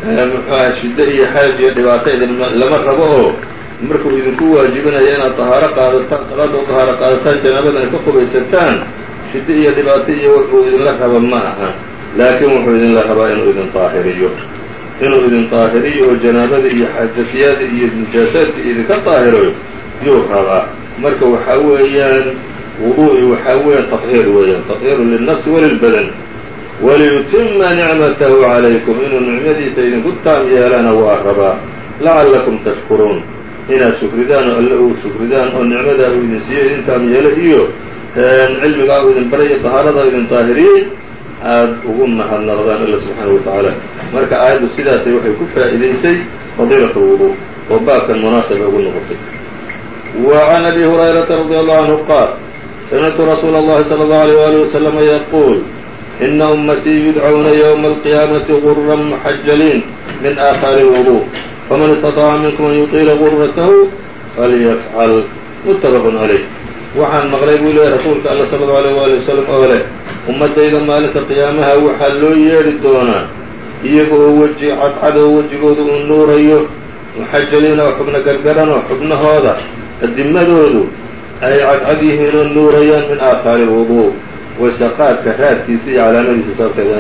muxuaha shiddo iyo xaraj iyo dhibaato idin lama rabo oo markuu idinku waajibinaya inaad tahaaro qaadataan salaada u tahaaro qaadataan janaabadana ka qubaysataan shiddo iyo dhibaato iyo wuxuu idinla raba ma aha laakiin wuxuu idinla rabaa inuu idin daahiriyo inuu idin daahiriyo oo janaabada iyo xadafiyada iyo nijaasaadka idinka daahirayo yuu rabaa. Marka waxaa weeyaan wuduu'i waxaa weeyaan tahiir weeyaan. Tahiiru lilnafsi walilbadan. Waliyutima nicmatahu calaykum. Inuu nicmadiisa idinku taam yeelana waa rabaa. Lacallakum tashkuruun. Inaad shukridaan oo alle uu shukridaan oo nicmadaa uu idin siiyo idin taam yeelo iyo cilmigaa uu idin baray iyo dahaaradaa idin daahiriyey aada ugu mahadnaqdaan alla subxaana watacaala marka aayaddu sidaasay waxay ku faa'iidaysay fadiilat lwudu oo baabkan munaasaba ugu noqotay. Wa can abi hurayrata radia allahu canhu qaal samictu rasuula allahi sala allahu alayh waali wasalama yaquul ina ummatii yudcawna yowma alqiyaamati guran muxajaliin min aaahaari lwudu faman istataca minkum an yutiila guratahu falyafcal muttafaqun calayh waxaan maqlay buu leeyahy rasuulka alla sala allau alayh waali wasalam oo leh ummaddayda maalinta qiyaamaha waxaa loo yeedhi doonaa iyaga oo weji cadcadoo wejigooda uu nuurayo muxajaliina oo xubno gargaran oo xubnahooda adimadoodu ay cadcad yihiin oo nuurayaan min aahaari lwuduu waysaqaadka raadkiisa iyo calaamadiisa sababteeda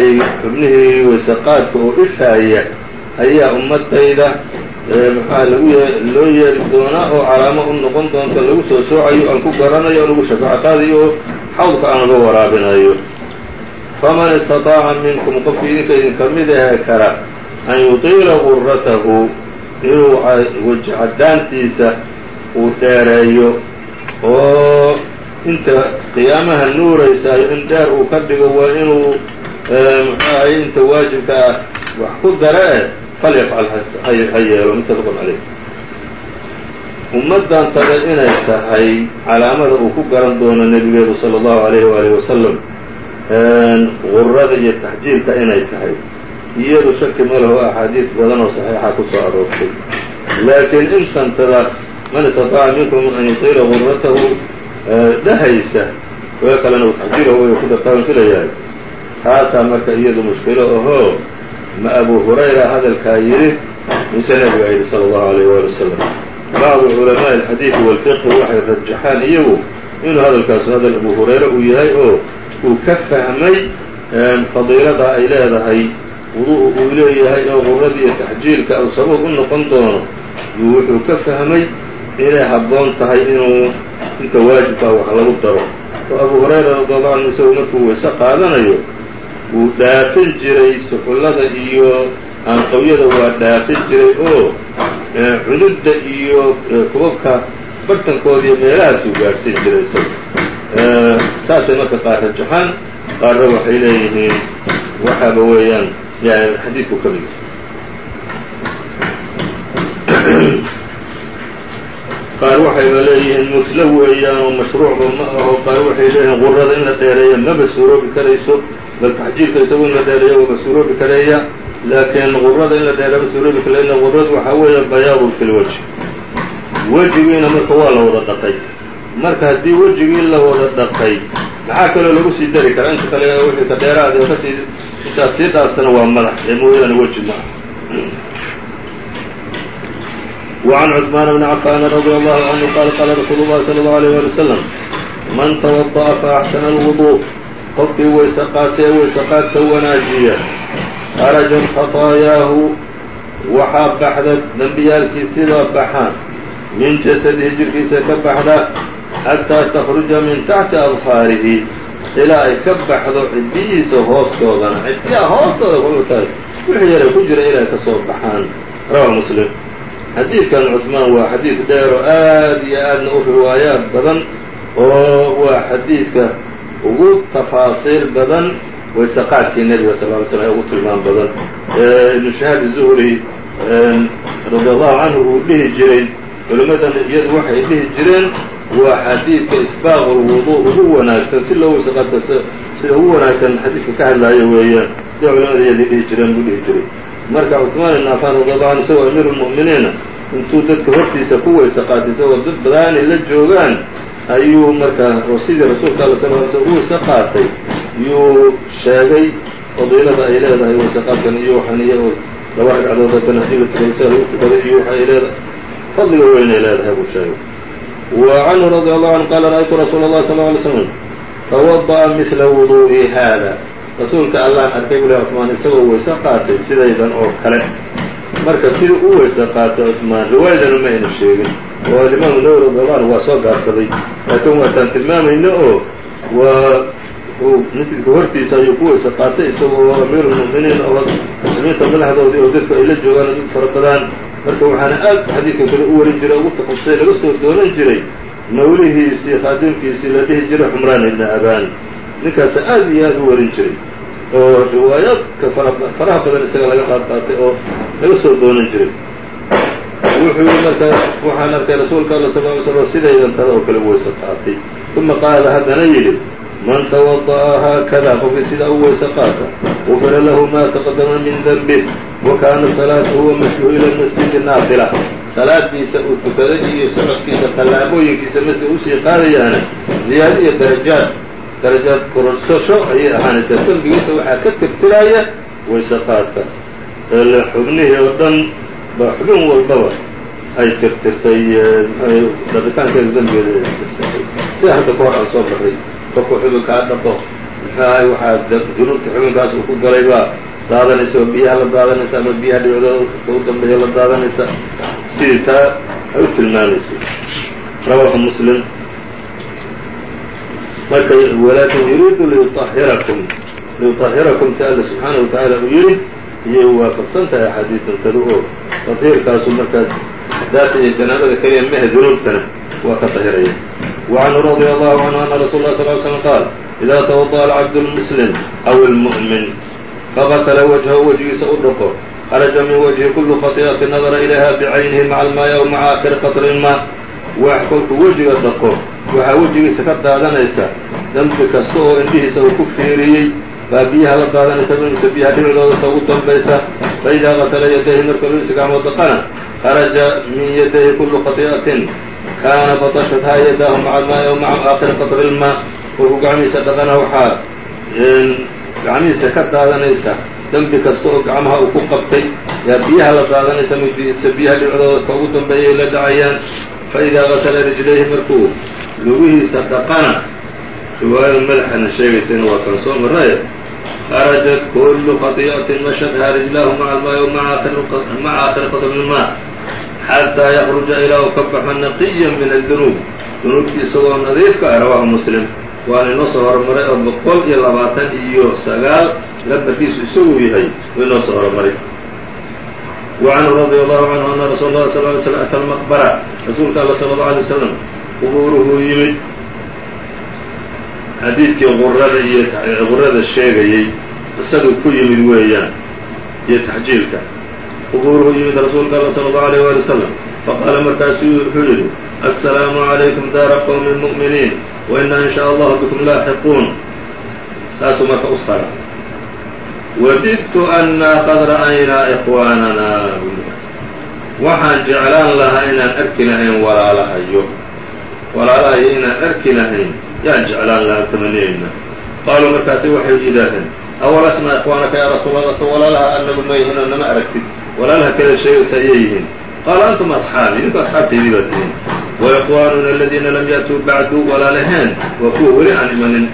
ay xubnihii waysaqaadka oo ifaaya ayaa ummadayda maxaa lagu loo yeeri doonaa oo calaamo u noqon doonta lagu soo soocayo aan ku garanayo aan ugu shafaaco qaadayo oo xawdka aan uga waraabinayo. Faman istataaca minkum qofkii idinka idinka mid ahe kara an yutiila guratahu inuu weji caddaantiisa uu dheereeyo oo inta qiyaamaha nuuraysaayo in dheer uu ka dhigo waa inuu muxuu ahay inta waajibka ah wax ku dara eh falyafcal ha yeelo muttafaqun ummaddan tada inay tahay calaamada uu ku garan doono nebigeedu sala allahu alayhi waalihi wasalam gurada iyo taxjiilka inay tahay iyadu shaki ma leho axaadiid badan oo saxiixa ku soo aroortay laakiin intantada man istataaca minkum an yutiila guratahu dhahaysa kuwo kalena uu taxjiilahu way ku dartaan filayahay taasaa marka iyadu mushkilo ahoo ma abu hurayra hadalkaa yidhi mise nebigaa yidhi sala allahu alayh waali wasalam bacdu culamaaءi alxadiidi walfiqhi waxay rajaxaan iyagu inuu hadalkaasu hadal abu hurayre uu yahay oo uu ka fahmay fadiilada ay leedahay wudu'u uu leeyahay oo qurada iyo taxjiilka uu sabab u noqon doono yuu wuxuu ka fahmay inay habboon tahay inuu inta waajibkaa wax lagu daro. Oo abu hurayra radiallahu canhu isagu markuu weyse qaadanayo wuu dhaafin jiray suxullada iyo aanqawyada waa dhaafin jiray oo cududda iyo kubabka bartankooda iyo meelahaasuu gaadhsiin jiray isaga saasay marka qaar rajaxaan qaarna waxay leeyihiin waxaaba weeyaan yani xadiidku ka mid qaar waxayba leeyihiin muslo weeyaan oo mashruucba ma aho qaar waxay leeyihiin qurada in la dheereeya maba suuroobi karayso bal taxjiilka isagu in la dheereeya waba suuroobi kareeya laakiin qurada in la dheereya ma suuroobi kara ina quradu waxaa weeya bayaadun fi lwajhi wejigiina marka waa la wada dhaqay marka haddii wejigii la wada dhaqay maxaa kaloo lagu sii dari karaa inta kale wixii ka dheeraad oo kasii intaas sii dhaafsana waa madax ee mooyaane weji ma ah وعن cثmaan بن cفاn رضي الله عnه qال qاla رsuul الlahi صلى الله عليه ولي وسلم man tawada'a fa axsana alwudu' qofkii weyse qaatee weyse qaadka wanaajiya kharajat khataayaahu waxaa baxda dembiyaalkiisiibaa baxaan min jasadihi jirkiisa ka baxda xataa takhruja min taxti adfaarihi ilaa ay ka baxdo ciddihiisa hoostoodana ciddiyaha hoostooda ku tahay wixii yara ku jira ilaa ay ka soo baxaan rawa muslim xadiidkan cusmaan waa xadiid dheer oo aad iyo aadna u riwaayaad badan oo waa xadiidka ugu tafaasiil badan waysaqaadkii nebiga sal ly slm ugu tilmaam badan. Ibnu shahaab zuhri radi allahu canhu uu dhihi jiray culimmadan iyadu waxay dhihi jireen waa xadiidka isbaaq ulwudu ugu wanaagsan si loo weyse qaato sida ugu wanaagsan xadiidka ka hadlaayo weeyaan. Sida culimada iyadii dhihi jireen buu dhihi jiray. Marka cusmaan ibn cafaan radiallahu anhu isagoo amiiru intuu dadka hortiisa ku weyse qaatay isagoo dad badaani la joogaan ayuu markaa oo sidii rasuulka alla sal l sl u weyse qaatay. Yuu sheegay fadiilada ay leedahay weyse qaadkan iyo waxaniya oo laba ragcadood haddana haddii la tukado sia lagu tukado iyo waxa ay leedahay fadliga weynay leedahay buu sheegay. Wa canhu radi allahu canhu qaala ra'aytu rasuula اllahi sal ly slam tawada'a midla wuduu'i haada rasuulka allaan arkay buli cusmaan isagoo weyse qaatay sidaydan oo kale marka sidii u weyse qaatay cusmaan riwaayadana ma ayna sheegin. Oo alimaamu nawwi radiallahu anhu waa soo gaarsaday. Laakiin waataan tilmaamayna oo waa uu masjidka hortiisa ayuu ku weyse qaatay isagoo amiiru lmu'miniin oo muslimiinta madaxdoodii oo dadku ay la joogaan dad fara badaan. Marka waxaana aad xadiidkan kale u warin jiray ugu takhasisay laga soo doonan jiray mawlihiisii khaadimkiisii la dhihi jiray xumraan ibna abaan. Ninkaasa aad iyo aad u warin jiray oo riwaayaadka faraha badan isaga laga qaad qaatay oo laga soo doonan jiray. Wuxuu yihi marka waxaan arkay rasuulka alla sal ly slam sidaydan tada oo kale weyse qaatay. Uma qaala haddana yidhi man tawada'a haakada qofkii sidaa u weyse qaata gufira lahu ma taqadama min denbih wa kaana salaatuhu wa mashyu ila masjidi naafila. Salaadiisa uu tukaday iyo socodkiisa tallaabooyinkiisa masjid u sii qaadayaana ziyaado iyo darajaad darajaad kororsasho ayay ahaanaysaa dembigiisa waxaa ka tirtiraya weyse qaadka xubnihii oo dhan ba xubin walbaba ay tirtirtay dhaqitaankeeda dembigeeda ay tirtirtay. Sida hadda ka hor aan soo marray qofku xubinkaa dhaqo muxuahay waxaa dunuubta xubinkaas uu ku galay baa daadanaysa oo biyaha la daadanaysa ama biyaha dhibcdooda u dambeeya la daadanaysa. Sidii taa ay u tilmaamaysay. Rawaahu muslim marka walaakin yuriidu liyuahirakum liyuطahirakum ta alla subxaanaه wa tacaala uu yidhi iyay waafaqsan tahay axaadiidantadu oo tahiirkaasu markaas daata iyo janaabada keliya mehe dunuubtana waa ka tahiraya وعنه رضي الله عنه أن رsuل الله صل ل سلم قال إذا توضأ العبد المسلم أو المؤمن فغسل وجهه wejigiisa u dhaqo خرجa min وجهi كل خطيئة نظر إليها بعayنه مع الماء أو مع آkر qطر الماء wax kolkuu wejiga dhaqo waxaa wejigiisa ka daadanaysa dembi kasta oo indhihiisa uu ku fiiriyey baa biyaha la daadanaysa dhuniisa biyaha dhibicdooda ta ugu dambaysa faidaa gasla yadayhi marka dhuniisa gacmood dhaqana kharaja min yadayhi kulu khati'atin kaana batashathaa yadaahu maca almaa'i aw maca aakhiri qatri ilmaa gacmihiisa dhaqana waxaa gacmihiisa ka daadanaysa dembi kasta oo gacmaha uu ku qabtay yaa biyaha la daadanaysa muddiisa biyaha dhibicdooda ka ugu dambeeyay la dhacayaan faidaa gasla rijlayhi markuu lugihiisa dhaqana riwaayada madaxana sheegaysana waa kan soo maraye kharajat kulu khati'atin mashadhaa rijlaahu maca almaa'i maca aakhiri qadri ilmaa xataa yakruja ilaa u ka baxo naqiya min adunuub dunuubtii isagoo nadiifka ah rawaahu muslim waana inoo soo horumaray oo boqol iyo labaatan iyo sagaal lambarkiisu isaguu yahay inoo soo horumaray وعنه رضي الله عنه أن رsuل الله صلى اه عليه وسلم أtى المqبرة rasuulka all صلى الله عليه وسلم qubuuruhuu yimid xadiidkii qurada iyo qurada sheegayey isaguu ku yimid weeyaan iyo taxjiilka qubuuruhu yimid rasuulka all صلى الله عليه وaلي وسلم faqaala markaasuu wuxuu yidhi السلام عaليكم daara qوم مؤمiنiin وإna in shاء الله بكم laaxiquun saasuu marka u sara wadidtu annaa qad ra'aynaa ikhwaananaa waxaan jeclaan lahaa inaan arki lahayn walaalahayo walaalahayo inaan arki lahayn yaan jeclaan lahaa tamaniyayna qaaluu markaasi waxay yidhaaheen awal asmaa ikhwaanaka yaa rasuul allah so walaalaha anagu ma yihiin oo nama aragtid walaalaha kada sheegaysa ayay yihiin qaala antum asxaabii ninku asxaabtaydii baa tihiin waikhwaanuna aladiina lam ya'tuu bacdu walaalaheen waa kuwa weli aan imanin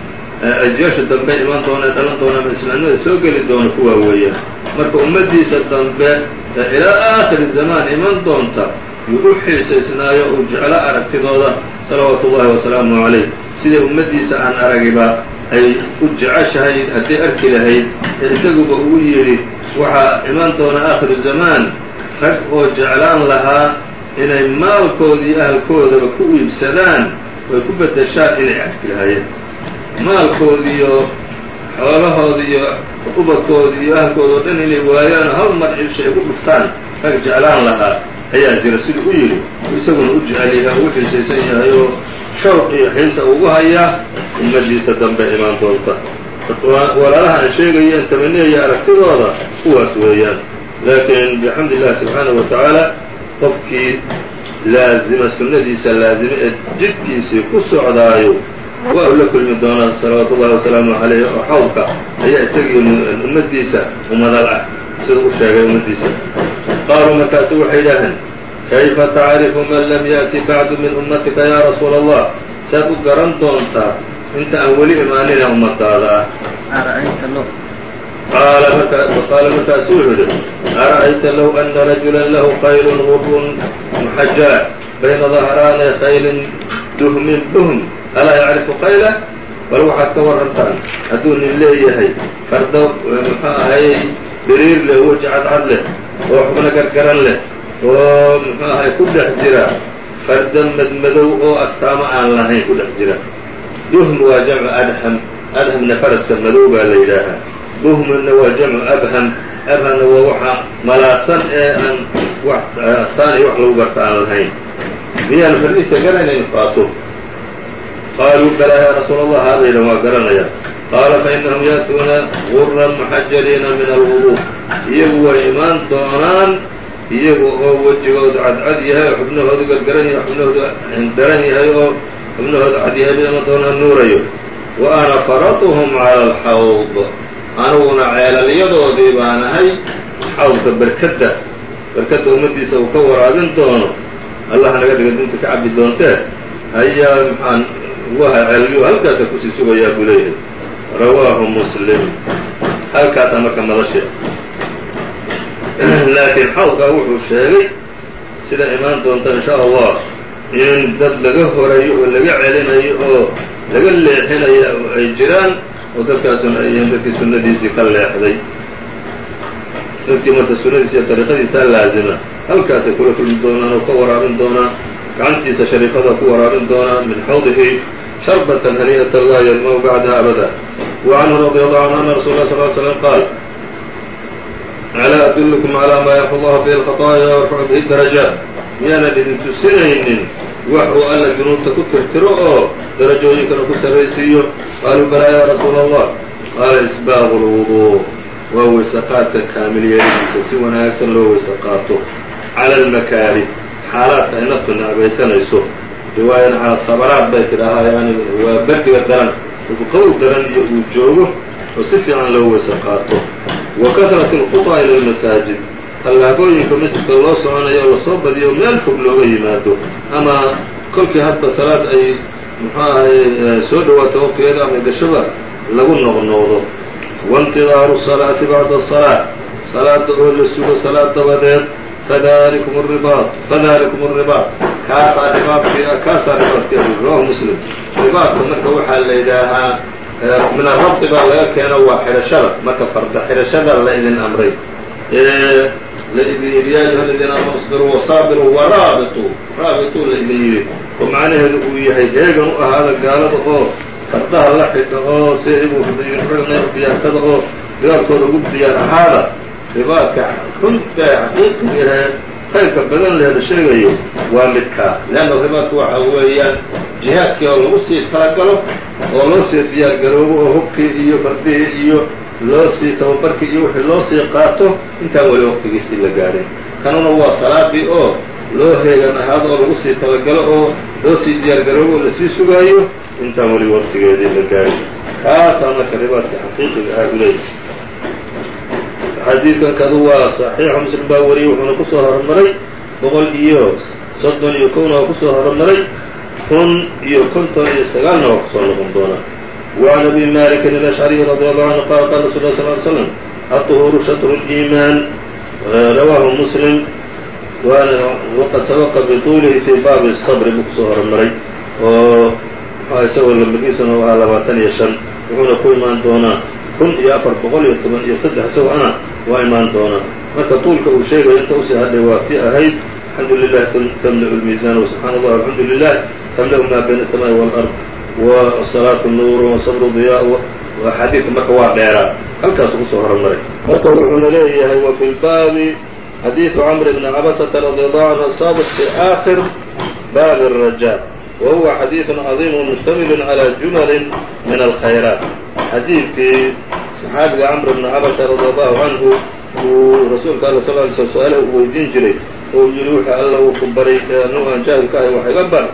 ajyaasha dambe iman doona dhalan doona ama islaamnimada soo geli doona kuwaa weeyaan marka ummaddiisa dambe ee ilaa aakhiri zamaan iman doonta yuu u xiisaysnaayo uu jeclo aragtidooda salawaatu ullahi wasalaamu calayh. Siday ummaddiisa aan aragiba ay u jeceshahay hadday arki lahayd ee isaguba ugu yidhi waxaa iman doona aakhiru zamaan rag oo jeclaan lahaa inay maalkooda iyo ahalkoodaba ku iibsadaan oy ku beddeshaan inay arki lahaayeen. Maalkooda iyo xoolahooda iyo ubadkooda iyo ahalkooda oo dhan inay waayaan hal mar cisha ay ku dhuftaan rag jeclaan lahaa ayaa jira siduu u yidhi. Isaguna u jecel yahay u xiisaysan yahay oo shawq iyo xiisa ugu hayaa ummaddiisa dambe imaan doonta walaalaha aan sheegayeen tamaniyaya aragtidooda kuwaas weeyaan. Laakiin bixamdi illahi subxaanahu wa tacaala qofkii laazima sunnadiisa laazime ee jidkiisii ku socdaayo. Waa u la kulmi doonaa salawaatu ullahi wasalaamu calayh oo xawlka ayaa isagii ummaddiisa umadal ah siduu u sheegay ummaddiisa qaaluu markaasu waxay yidhaaheen kayfa tacrifu man lam ya'ti bacdu min ummatika yaa rasuula allah saad u garan doontaa inta aan weli imaanina ummadaada. Ah qaala markaasu wuxuu yidhi ara'ayta low ana rajula lahu qaylun gurun muxajala bayna dahraani kaylin duhmin duhm alaa yacrifu qayla bal waxaad ka warantaan hadduu nin leeyahay fardo muxuu ahayey biriir leh weji cadcad leh oo xubno gargaran leh oo muxuu ahay ku dhex jira fardo madmadow oo astaamo aan lahayn ku dhex jira duhm waa jamcu adham adhamna faraska madow baa la yidhaahaa duhmuna waa jamcu abham abhamna waa waxa malaasan ee aan iyo wax lagu garta aan lahayn. Miyaan fardiisa garanayn qaato qaaluu balaa yaa rasuula allah haadaydan waa garanaya. Qaala fainahum ya'tuuna guran muxajaliina min alwuduu iyagu way imaan doonaan iyagu oo wejigoodu cadcad yahay oo xubnahoodu gargaran yahay xubnahoodu daran yahay oo xubnahoodu cad yahay bay iman doonaan nuurayo. Wa ana faratuhum cala alxawd aniguna ceelalyadoodii baan ahay. Xawdka berkadda berkadda ummaddiisa uu ka waraabin doono allah naga dhiga dinta ka cabbi doontee ayaa maxaan ugu ahay ceelalyu halkaasa ku sii sugayaa buu leeyahay. Rawaahu muslim. Halkaasaa marka madashe laakiin xawdkaa wuxuu sheegay sida imaan doonta in sha allah in dad laga horayo oo laga celinayo oo laga leexinayo ay jiraan oo dadkaasuna ay yihiin dadkii sunnadiisii ka leexday. Dadkii marka sunnadiisa iyo dariiqadiisaa laazima. Halkaasay kula kulmi doonaan oo ka waraabin doonaan gacantiisa shariifada ku waraabin doonaan min xawdihi sharbatan hani'atan laa yadmau bacdaha abada. Wa canhu radi allahu canhu ana rasul lah sal l qaal alaa adullukum calaa maa yaxu allahu bihi alkhaطaaya warfacu bihi darajaat miyaanan idin tusinaynin wax uu alla junuubta ku tirtiro oo darajooyinkana ku sarraysiiyo? Qaaluu balaa yaa rasuula allah qaala isbaaqu lwuduu waa weysaqaadka kaamil yeelidiisa si wanaagsan loo weysa qaato cala almakaari xaalaadka ay naftu necbaysanayso riwaayana cala sabaraad bay tidhaahaa yani waa berdiga daran. Markuu qabow daran iyo uu joogo oo si fiican loo weysa qaato. Wa kasrati alkhuطaa ila almasaajid tallaabooyinka masjidka loo soconayo oo la soo badiyo meel fog looga yimaado. Ama kolkii hadba salaad ay muxuu ahay soo dhawaato waqtigeeda ama gashaba lagu noqnoqdo. Waintidaaru salaati bacda asalaa salaada oo la sugo salaad dabadeed fadalikum ribaad fadalikum aribaad kaasaa ribaadki kaasaa ribaadkeedu rawahu muslim. Ribaadka marka waxaa la yidhaahaa min arabdi baa laga keeno waa xidhashada marka farda xidhashada la idin amray. Yaa ayuha aladiina aamanu isbiruu wasaabiruu waraabituu raabituu la idin yidhi. Oo macnaheedu uu yahay heegan u ahaada gaalada oo fardaha la xidha oo si igu oo dagaalkooda ugu diyaar ribaadka runta xaqiiqigahe qaybka badan leeda sheegayo waa midkaa leanna ribaadku waxa weeyaan jihaadkii oo lagu sii talagalo oo loo sii diyaar garoobo oo hubkii iyo fardihii iyo loo sii tababarkii iyo wixii loo sii qaato intaan weli waqtigiisii la gaadhin kanuna waa salaadii oo loo heegan ahaado oo lagu sii talagalo oo loo sii diyaar garoobo oo la sii sugaayo intaan weli waqtigeedii la gaadhin kaasaa marka ribaadka xaqiiqiga ah uleeyahy xadiidkan kadu waa صaxiixu muslim baa wariyey wuxuuna kusoo hormaray boqol iyo soddon iyo kowna waa kusoo horumaray kun iyo konton iyo sagaalna waa kusoo noqon doonaa وعn أbي mالك الأشعري رضي الله عنه qال qال رsuل اه صلى اه عليه وسلم الطهور شطر الإيمان rawaahu msلم wqad sabqa bطuulihi fي baabi الصبr buu kusoo horumaray oo isagoo lambarkiisuna waa labaatan iyo shan wuxuuna ku imaan doonaa kun iyo afar boqol iyo toban iyo saddex isagoo ana waa imaan doonaa. Marka tuulka uu sheegayo inta u sii hadhay waa tii ahayd alxamdu lilah tamla lmiizaan subxaana allah alxamdu lilah tamla maa bayna asamaa'i waalard wa salaatu nuuru wasabru diyaa xadiidka marka waa dheeraa. Halkaasu ku soo hormaray marka wuxuuna leeyahay wafi lbaabi xadiidu camr bni cabasata radi allahu canhu saabit fi aakhir baabi الraja الرجاء وهuوa xadيiث عظيم مشتمل على جمل من الخيرات xadiidkii صxaabiga cمر بن cabسة رضي الله عنه uu rasuulka all صل ل sl su-aalaha u weydiin jiray oo yihi wixii alla uu ku baray anu aan jaahilka ahay wax iga bar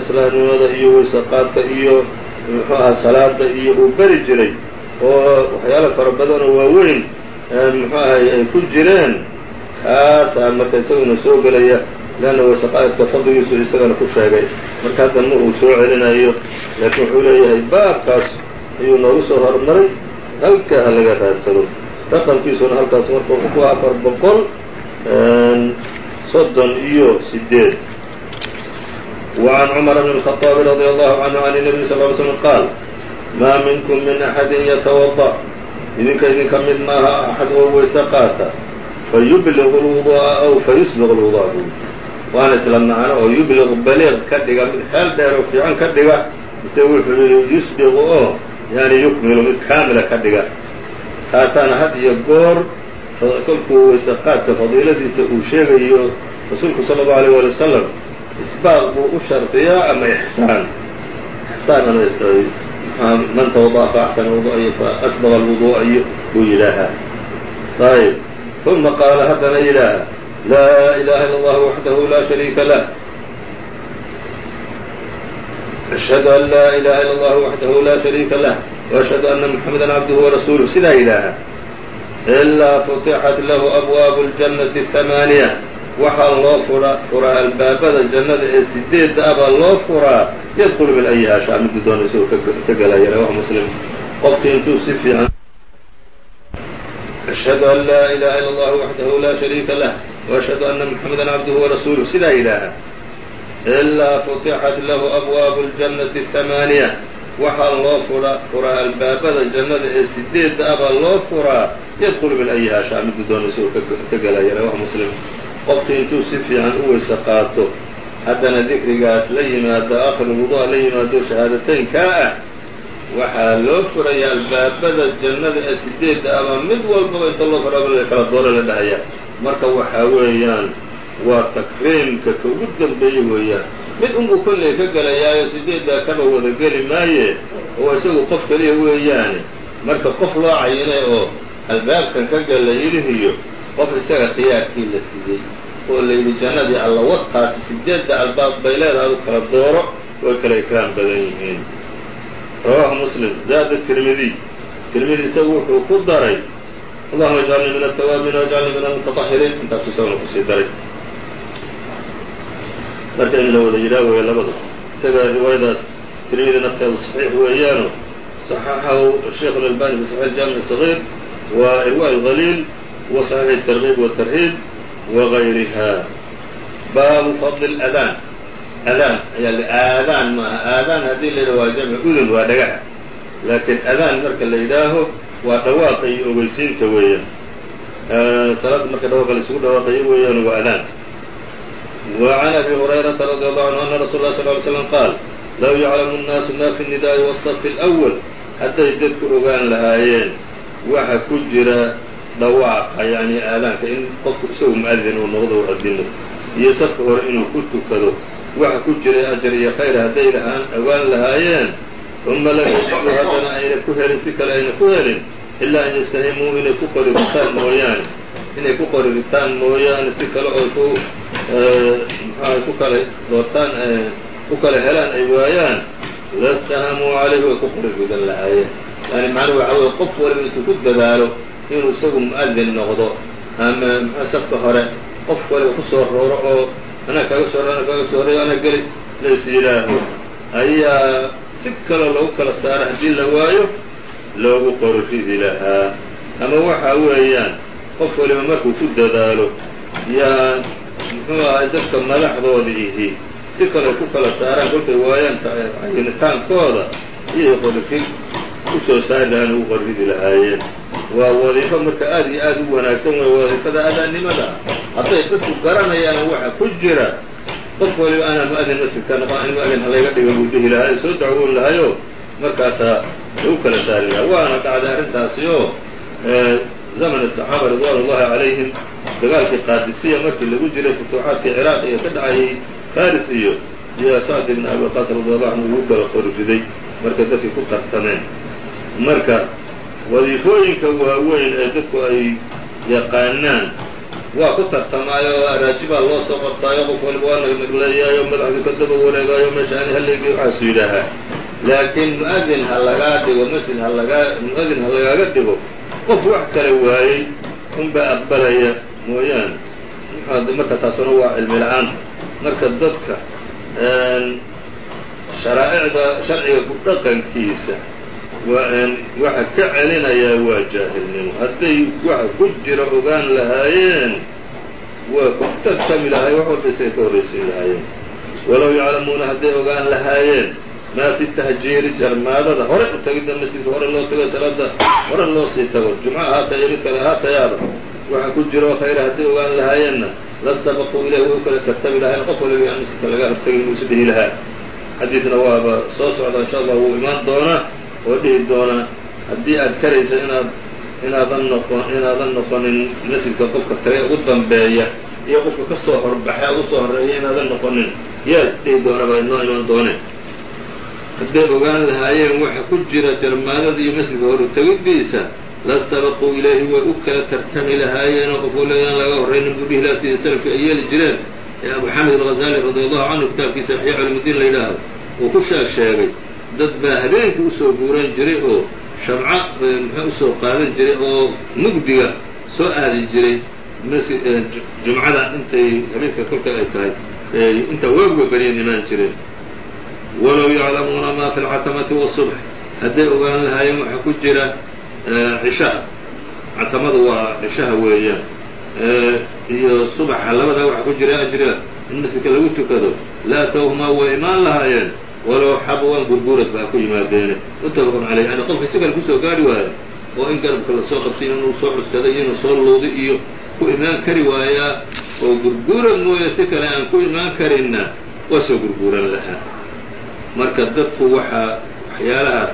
islaamnimada iyo weysaqaadka iyo muxuu aha salaada iyo uu beri jiray oo waxyaalo fara badan oo waaweyn muxuu ahay ay ku jireen kaasaa marka isaguna soo gelaya leanna weysaqaadka fadligiisu isagana ku sheegay marka hadda ma uu soo celinayo laakiin wuxuu leeyahay baabkaas ayuu noogu soo horumaray halkaa ha laga raadsado raqamkiisuna halkaas marka wuxuu ku afar boqol soddon iyo sideed وعن cمر بن الخطاب رضي الله عنه عن النبي صلى اه علي سلم قاal ma miنكم min أحadi yتوضأ idinka idinka mid maaha أxad oo weyse qaata fayubliq lwuduu'a fayusbiq lwuduu'a waana isla macno oo yubliq baliiq ka dhiga mid xeel dheer oo fiican ka dhiga mise wuxuu yihi yusbiqu oo yani yukmilu mid kaamila ka dhiga taasaana had iyo goor kolkuu waysaqaadka fadiiladiisa uu sheegayo rasuulku sala allahu alayh waali wasalam isbaaq buu u shardiyaa ama ixsaan ixsaan ama man tawada'a fa axsana wudu'ayo fa asbaqa alwuduu'a iyo buu yidhaahaa ayb uma qaala haddana yidhaaha laa ilaha illa allah waxdahu laa shariika lah ashhadu an laa ilaha illa allah waxdahu laa shariika lah وashhadu ana muxamada cabduhu warasuuluh sidaa yidhaaha ilaa futixat lahu abwaabu اljannati الhamaaniya waxaa loo fura furaa albaabada jannada ee sideedda ah baa loo furaa yadkulu min ayiha shaa miduu doona isagoo ka gelaya rawahu muslim qofkii intuu si fiican ashhadu an laa ilaha illa allah waxdahu laa shariika lah waashhadu anna muxameda cabduhu warasuuluh sidaa yidhaaha ilaa futixat lahu abwaabu ljannati hamaaniya waxaa loo fura furaa albaabada jannada ee sideedda abaa loo furaa yadkulu min ayi ashaa middu doona isagoo ka galaya rawah muslim qofkii intuu si fiican u weyse qaato haddana dikrigaas la yimaado aakhiru wudu'a la yimaado shahaadatayn kaa ah waxaa loo furaya albaabada jannada ee sideedda ama mid walbaba inta loo fura kala dooro la dhahaya marka waxaa weeyaan waa takriimka ka ugu dambeeye weeyaan. Mid unbuu kolley ka gelayaayo sideeddaa kaba wada geli maaye oo isagu qof keliya weeyaane marka qof loo cayinay oo albaabkan ka gala yidhihiyo qof isaga khiyaarkii la siiyey oo la yidhi jannadii alla wadtaasi sideedda albaab bay leedahay adu kala dooro way kala ikraam badan yihiin rawaahu muslim zaada tirmidiy tirmidi isagu wuxuu ku daray allahuma ijcalnii min altawaabiin wajcalnii min almutaطahiriin intaasu isaguna kusii daray marka in la wada yidhaah weeye labadu isaga riwaayadaas tirmidi nafteedu saxiix weeyaano صaxaxahu sheikh اlalbani fi saxiix jaamic صaغيir wa irwa اlhaliil wa صaxiix الtarغib wالtarhiib wغayriha baabu fadl اladaan adaan ayaa aadaan maaha aadaan haddii la yidhaho waa jamc udun waa dhagax laakiin adaan marka la yidhaaho waa dhawaaqa iyo ogeysiinta weeyaan salaada marka dhawaaqa la isugu dhawaaqayo weeyaan waa adaan وعn أbي هريرaةa رضي الله عنه أن رsuل الله صلى اه علي سلم qاal low yعlamu الناasu ma fi النداءi والصف الأول hadday dadku ogaan lahaayeen waxa ku jira dhawaaqa yani aadaanka in qofku isagu muadin uu noqdo u adino iyo safka hore inuu ku tukado waxa ku jira ajar iyo khayr hadday lahaan ogaan lahaayeen uma lam yajiduu haddana ayna ku helin si kale ayna ku helin ilaa an yastahimuu inay ku qoriritaan mooyaane inay ku qoriritaan mooyaane si kale oo ku mxuaha ku kala doortaan ku kala helaan ay waayaan lastahamuu calayhi way ku qoriridan lahaayeen. Yani macnuu waxa weye qof waliba intuu ku dadaalo inuu isagu mu'adin noqdo ama mxua safka hore qof waliba ku soo rooro oo anaa kaaga soo ana kaaga soo horeeyo anaa geli lays yidhaaho ayaa si kaloo lagu kala saara haddii la waayo loogu qori ridi lahaa ama waxa weeyaan qof waliba markuu ku dadaalo yaa muxuu ahay dadka madaxdooda ihi si kale ku kala saaraan kolkay waayaan cayinitaankooda iyay qoriki u soo saari lahaan ugu qorridi lahaayeen waa wadiifo marka aad iyo aad u wanaagsan wey wadiifada adaannimada hadday dadku garanayaan waxa ku jira qof waliba anaa mu'adin masjidka noqon in mu'adin halayga dhiga buu lahaa soo dacwoon lahayo markaasaa lagu kala saari waana dhacday arrintaasi oo zaman asaxaaba ridwaan ullahi calayhim dagaalkii qaadisiya markii lagu jiray futuuxaadkii ciraaq iyo ka dhacayay faris iyo iyo sacd ibn abi waqaas radiallahu canhu ugu kala qori riday dadkii ku tartameen marka wadiifooyinka waaweyn ee dadku ay yaqaanaan waa ku tartamaayo araajibaa loo soo qortaayo qof waliba waa nagleeyaayo madaxdu ka daba wareegaayo meesha ani halleegi waxaasu yidhaahaa laakiin mu'adin ha lagaa dhigo masjid ha lagaa mu'adin ha lagaaga dhigo. Qof wax kale waayey unbaa aqbalaya mooyaane. Marka taasuna waa cilmi la'aanta marka dadka sharaa'icda sharciga ku dhaqankiisa waxa ka celinayaa waa jaahilnimo hadday waxa ku jira ogaan lahaayeen waa ku tartami lahay wax walba isay ka horraysiin lahaayeen walow yaclamuuna hadday ogaan lahaayeen maa fi tahjiiri jarmaadada hore u tagidda masjidka hore loo tago salaada hore loo sii tago jumca ahaataya mid kale ahaatayaaba waxa ku jiro khayra hadday ogaan lahaayeenna lastabaquu ilayh way u kala tartami lahayen qof waliba yaa masjidka laga hortagin buu isu dhihi lahaa xadiidna waaba soo socda insha allah wuu imaan doonaa oo dhihi doonaa haddii aad karaysa inaad inaadan noqon inaadan noqonin masjidka qofka tagay ugu dambeeya iyo qofka ka soo horbaxay ugu soo horreeya inaadan noqonin yaad dhihi doonaba inoo imaan dooneen hadday ogaan lahaayeen waxa ku jira jarmaadada iyo masjidka horu tegidiisa lastabaquu ilayhi way u kala tartami lahaayeen oo qof waliba laga horraynin buu dhihi laha sida salafki ay yeeli jireen. Ee abu xamid alghazali radi allahu canhu kitaabkiisa axyaa culumudiin la yidhaaho uu ku sheeg sheegay dad baa habeenkii u soo guuran jiray oo shamco muxuu u soo qaadan jiray oo mugdiga soo aadi jiray jumcada intay habeenka kolka ay tahay inta waaguba beryan imaan jireen. Walow yaclamuuna maa fi lcatamati wasubx hadday ogaan lahaayeen waxa ku jira cishaha catamadu waa cishaha weeyaan. Iyo subaxa labadaa waxa ku jira ajriga in masjidka lagu tukado laa atowhuma way imaan lahaayeen walow xabwan gurgurad baa ku yimaadeene mutafaqun caleyh yani qofka si kale ku soo gaari waayo oo in garabka la soo qabtay inuu soo cuskaday inuu soo luudi iyo ku imaan kari waayaa oo gurguurad mooye si kale aan ku imaan karinna waa soo gurguuran lahaa marka dadku waxaa waxyaalahaas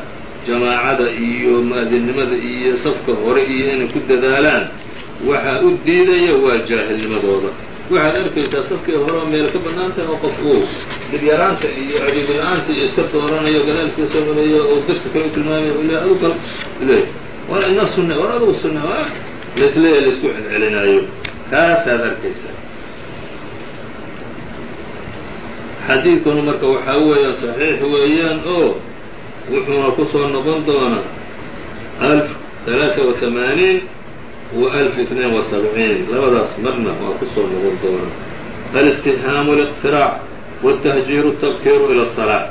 jamaacada iyo mu'adinnimada iyo safka hore iyo inay ku dadaalaan waxaa u diidaya waa jaahilnimadooda waxaad arkaysaa safkii horeo meel ka bannaantahay oo qof uu diryaraanta iyo cadiibu la'aanta iyo iska tooranayo gadaalkii soconayo oo dadka kale u tilmaamaya le le war ina sunna war adugu sunna laisleeya la isku celcelinaayo. Kaasaad arkaysaa. Xadiidkanu marka waxaa weeyaan saxiix weeyaan oo wuxuuna ku noqon doonaa alf alaaa wa wa alf اثنain وaسabciin labadaas marna waa ku soo noqon doonaa alاstihaamu الاqtirاع والتهجير التبkيr إlى الصلاة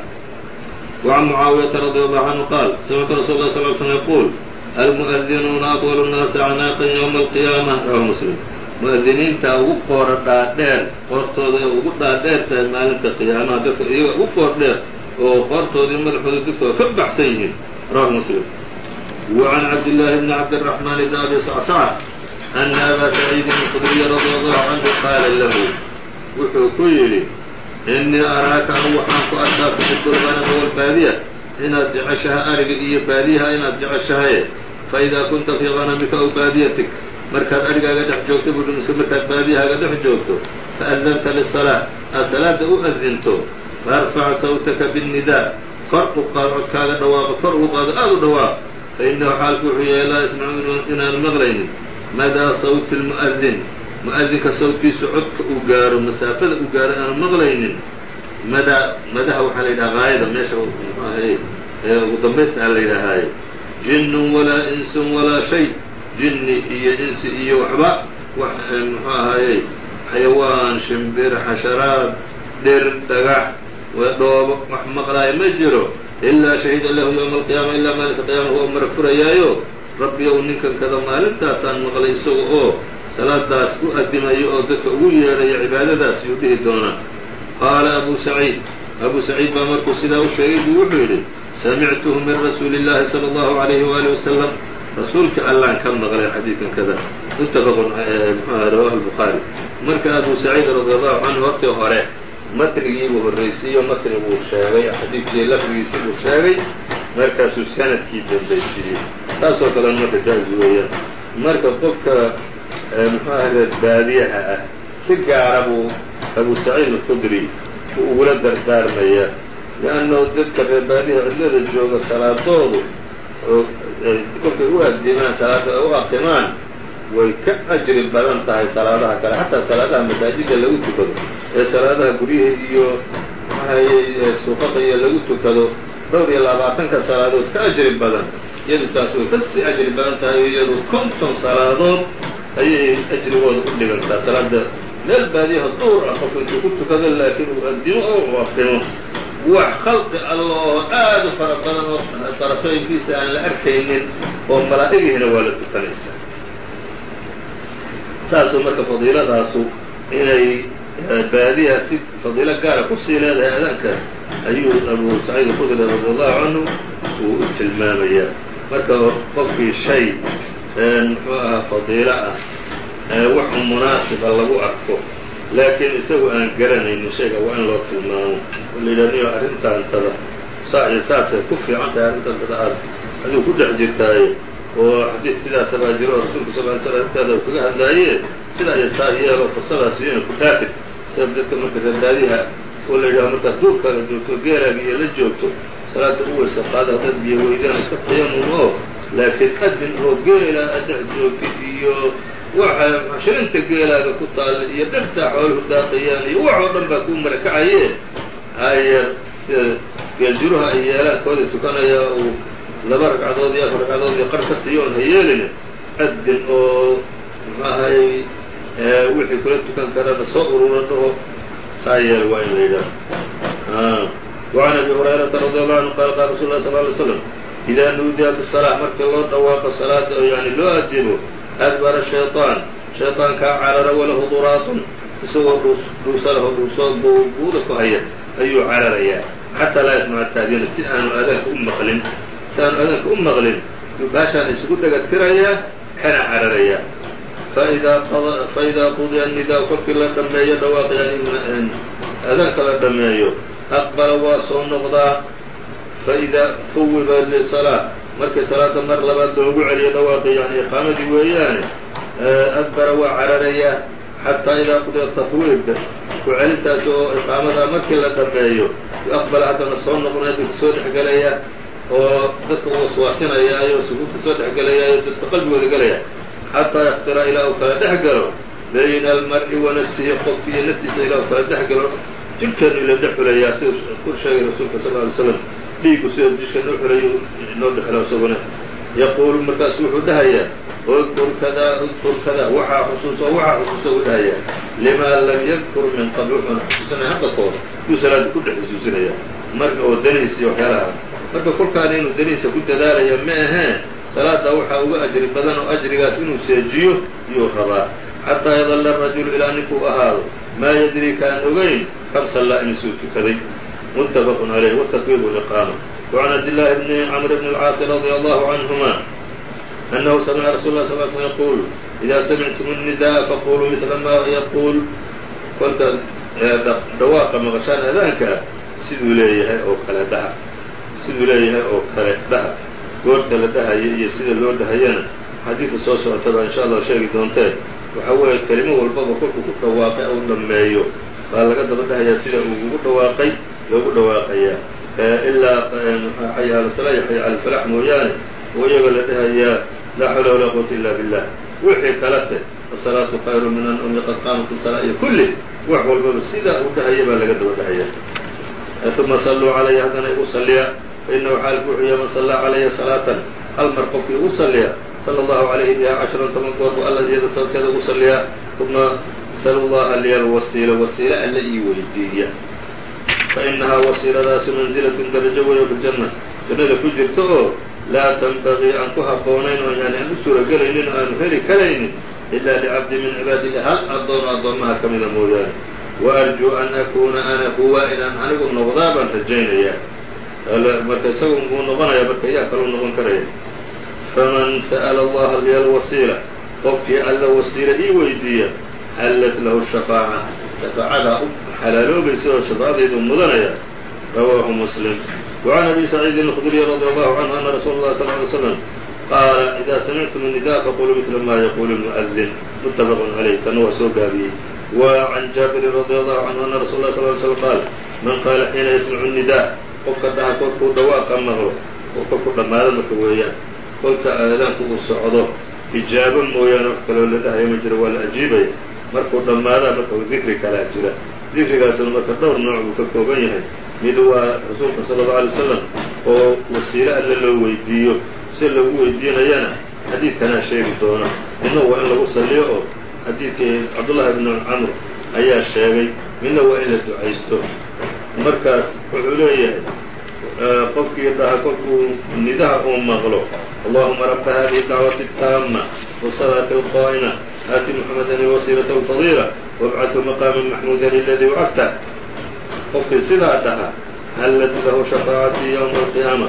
وعن معاaويةa رضي الله عنه qاaل سمعت رsuل الله صل ل سلم يقول المؤذiنuuna أطول الناaسi cnاaqا يومa القiyامة رwاه مسلم mu'adiniinta ugu qoora dhaadheer qoortooda ee ugu dhaadheer tahay maalinta qiyaamaha dadka iyaga ugu qoor dheer oo qoortoodii madaxooda dadkooda ka baxsan yihiin rawahu muslim can cabdillaahi bni cabdiraxmaan bni abi sacsac ana abaa saciidin alkhudriy radia allahu canhu qaala lahu wuxuu ku yidhi innii araaka anu waxaan ku arkaa tuxibu lganama walbaadiya inaad jeceshahay ariga iyo baadiyaha inaad jeceshahay faidaa kunta fii ganamika aw baadiyatik markaad adhigaaga dhex joogto buu mise markaad baadiyahaaga dhex joogto faadanta lisalaa aad salaada u adinto faarfac sawtaka biاnnidaa kor u qaad codkaaga dhawaaqo kor ugu qaado aada u dhawaaq fainahu xaalku wuxuu yahay laa yasmacu inaanu maqlaynin madaa sawti lmu'adin mu'adinka sawtkiisu codka uu gaaro masaafada uu gaaro aanu maqlaynin madaa madaha waxaa la yidhaha haayada meesha mxuahay ee ugu dambaysta a la yidhahaaye jinnun walaa insun walaa shay jinni iyo insi iyo waxba muxuu ahaayey xayawaan shimbir xasharaad dhir dhagax dhoobo wax maqlaayo ma jiro ilaa shahida lahu yowma alqiyaama ilaa maalinka qiyaama huwa mara furayaayo rabbi ow ninkan kada maalintaasaan maqlay isaga oo salaadaas u adimayo oo dadka ugu yeedhayo cibaadadaas yuu dhihi doonaa qaala abu saciid abu saciid baa markuu sidaa u sheegay buu wuxuu yidhi samictuhu min rasuuli اllahi salى اllahu عalayhi waali wasalam rasuulka allaan ka maqlay xadiidkan kada muttafaqun mxuah rawahu lbukhaari marka abu saciid radi allahu canhu hortii hore matnigiibuu horraysiiyo matni buu sheegay xadiidkii lafdigiisii buu sheegay markaasuu sannadkii dambaysiiyey taasoo kalena marka jaa-is weeyaan. Marka qofka muxuu ahde baadiyaha ah si gaara buu abu saciid alkhudri uu ugula dardaarmaya liannahu dadka reer baadiyaha cidlada jooga salaadoodu kolkay u adimaan salaada u aqimaan way ka ajri badan tahay salaadaha kale xataa salaadaha masaajida lagu tukado ee salaadaha guryaha iyo maxaayey suuqaqa iyo lagu tukado dhowr iyo labaatanka salaadood ka ajri badan. Iyadu taas way ka sii ajri badan tahay iyadu konton salaadood ayay ajrigooda u dhigantaa. Salaada meel baadiyaha dhowr ah qofka intuu ku tukado laakiin uu adimo oo u wax khalqi alla oo aad u fara badan oo darafooyinkiisa aan la arkaynin oo malaa'igihina waa la tukanaysaa saasuu marka fadiiladaasu inay baadiyaha si fadiilo gaara ku sii leedahay aadaanka ayuu abu saciid alkhudri radi allahu canhu uu u tilmaamayaa. Marka qofkii shay muxuu ahaa fadiilo ah waxu munaasiba lagu arko. Laakiin isagu aan garanaynin shayga waa in loo tilmaamo. Oo la yidhah niyo arrintaantada saa iyo saasay ku fiican tahay arrintaantada aad adigu ku dhex jirtaaye oo sidaasa baa jiro oo rasuulku sal ly slam arrintaada kaga hadlaaye sidaa iyo saa yeelo fursadaas iyo inay ku dhaafid sida dadka marka reerbaadiha oo la yidhaho markaad duurkaaga joogto geelaaga iyo la joogto salaada u qaada dad biyo weydana iska tayamum oo laakiin adin oo geela dhex joogtid iyo waxa shirinta geelaaga ku taalla iyo dhirtaa xooluhu daaqayaan iyo wax oo dhan baa kuu marakacaye ayer sida geeljuruha ay yeelaan kooda tukanaya laba ragcadood iyo afar ragcadood iyo qar ka siiyo oon ha yeelin adin oo muxuu ahay wixii kula tukan karana soo urura dhaho saa yeel waa in la yidhaaho وعn أbي هuريرaةa رضي الله عنه qال qال رsuل الله صلى اه عليه وسلم إida nuudiya bالصلاة marka loo dhawaaqo salaada oo yani loo ajibo أdbara الشhayطاan shayطaankaa carara walahu duraatun isagoo dhuusalaho dhuusoo buuda ku haya ayuu cararayaa xataa laa yasmaca taadina si aanu aadaanka u maqlin si aanu aadaanka u maqlin? Baashaan isugu dhagatirayaa kana cararayaa faidaa qudiya الnidaa kolkii la dhameeyo dhawaaq yani aadaanka la dhameeyo. Aqbala waa soo noqdaa faidaa fuwiba lisalaa markii salaada mar labaad loogu celiyo dhawaaqi yani iqaamadii weeyaane adbara waa cararayaa xataa idaa qudiya tafwiid. Ku celintaasi oo iqaamadaa markii la dhameeyo aqbala haddana soo dadka soo dhexgelaya oo dadka u waswaasinaya ayoo sukuufta soo dhexgelaya iyo dadka qalbigooda gelaya xataa yaktira ilaa uu kala dhex galo bayna almar'i wa nafsihi qofki iyo naftiisa ilaa uu kala dhex galo jidhkeenu ila dhex xuleeyaa siduu ku sheegay rasuulka sal ly slam dhiigu sida jidhkeena u xuleeyo inoo dhexlo isaguna yaquulu markaasu wuxuu dhahayaa udkur kada udkur kada waxaa xusuuso waxaa xusuuso u dhahayaa limaa lam yadkur min qabl wuxuuna xusuusanaya hadda koor yuu salaada ku dhex xusuusinaya marka oo danihiisa iyo waxyaalaha marka kolkaana inuu danihiisa ku dadaalaya ma ahee salaada waxaa uga ajri badan oo ajrigaas inuu seejiyo yuu rabaa xataa yadalla rajulu ilaa ninkuu ahaado maa yadri kaan ogayn kam sallaa imisuu tukaday muttafaqun calayh watakbiiru liqaama وعn cabdاللahi bni cmr bn الcاaص رadي الله عanهma أنhu samca rasuل اه صل sلم yquul إida samictum النداء faquluu mثla ma yquul kolka dhawaaqa maqashaan adaankaa siduu leeyahay oo kale dhaha siduu leeyahay oo kale dhaha goorta la dhahayo iyo sida loo dhahayana xadiidka soo socota baa insha allah sheegi doontee waxa weeye kelimo walbaba kolkuu ku dhawaaqay ou dhameeyo baa laga daba dhahayaa sida uu ugu dhawaaqay loogu dhawaaqayaa ilaa xay al sala iyo xay al falax mooyaane oo iyagoo la dhahayaa laa xawla walaa quwata illa billah wixii kalese asalaatu khayru min an umi qad qaamat isalaa iyo kulli wax walbaba sidaa uu dhahaya baa laga daba dhahaya. Uma salluu calaya haddana igu salliya fainahu xaalku wuxuu yahay man sallaa calaya salaatan hal mar qofkii igu salliya sala allahu calayhi biha cashran toban goor bu alla iyada sababkeeda ugu salliyaa uma sl اllaha liya lwasiila wasiilo alle ii weydiiya fainahaa wasiiladaasu manzilatun darajo weyo fi janna jannada ku jirta oo laa tanbagii aan ku habboonayn oo yani u suuragelaynin oo aanu heli karaynin ilaa licabdi min cibaadihi hal addoon addoommaha ka mida mooyaane wa arjuu an akuuna ana huwa inaan anigu noqdaa baan rajaynayaa marka isagu muu noqonaya marka yaa kaluu noqon karaya faman sa'la allaha lwasiila qofkii alla wasiila ii weydiiya xallat lahu shafaaca shafaacadaa u xalaaloobaysa oo shafaacadeedu mudanaya rawaahu muslim wacan abi saciidin alkhudriy radi allahu canhu ana rasuula اlah sal ly slam qaala ida samictum nidaa faquluu midla ma yaquulu lmu'adin muttafaqun calayh kana waa soo gaabiyey wa can jaabirin radi allahu canhu ana rasul lah sal ly slm qaal man qaala xiina yasmicu nida qofka dhaha kolkuu dhawaaqa maho oo kolku dhammaado marka weeyaan kolka aadaanku uu socdo ijaabo mooyaane wax kaloo la dhahayo ma jiro waa la ajiibaya markuu dhammaadaa marka dikri kalaa jira. Dikrigaasuna marka dhowr nooc buu ka kooban yahay. Mid waa rasuulka sala allau alay wasalam oo wasiilo alle loo weydiiyo. Si lagu weydiinayana xadiidkanaa sheegi doona. Midna waa in lagu salliyo oo xadiidkii cabdullahi bnu camr ayaa sheegay. Midna waa in la ducaysto. Markaas wuxuu leeyahay qofkii dhaha kolkuu nidaha uu maqlo allahuma raba hadihi dacwati taama wasalaati lqaa'ima aati muxamadan wasiilat fadila wabcatu maqaama maxmuuda liladii wacadta qofkii sidaa dhaha hallat lahu shafaacati ywma alqiyaama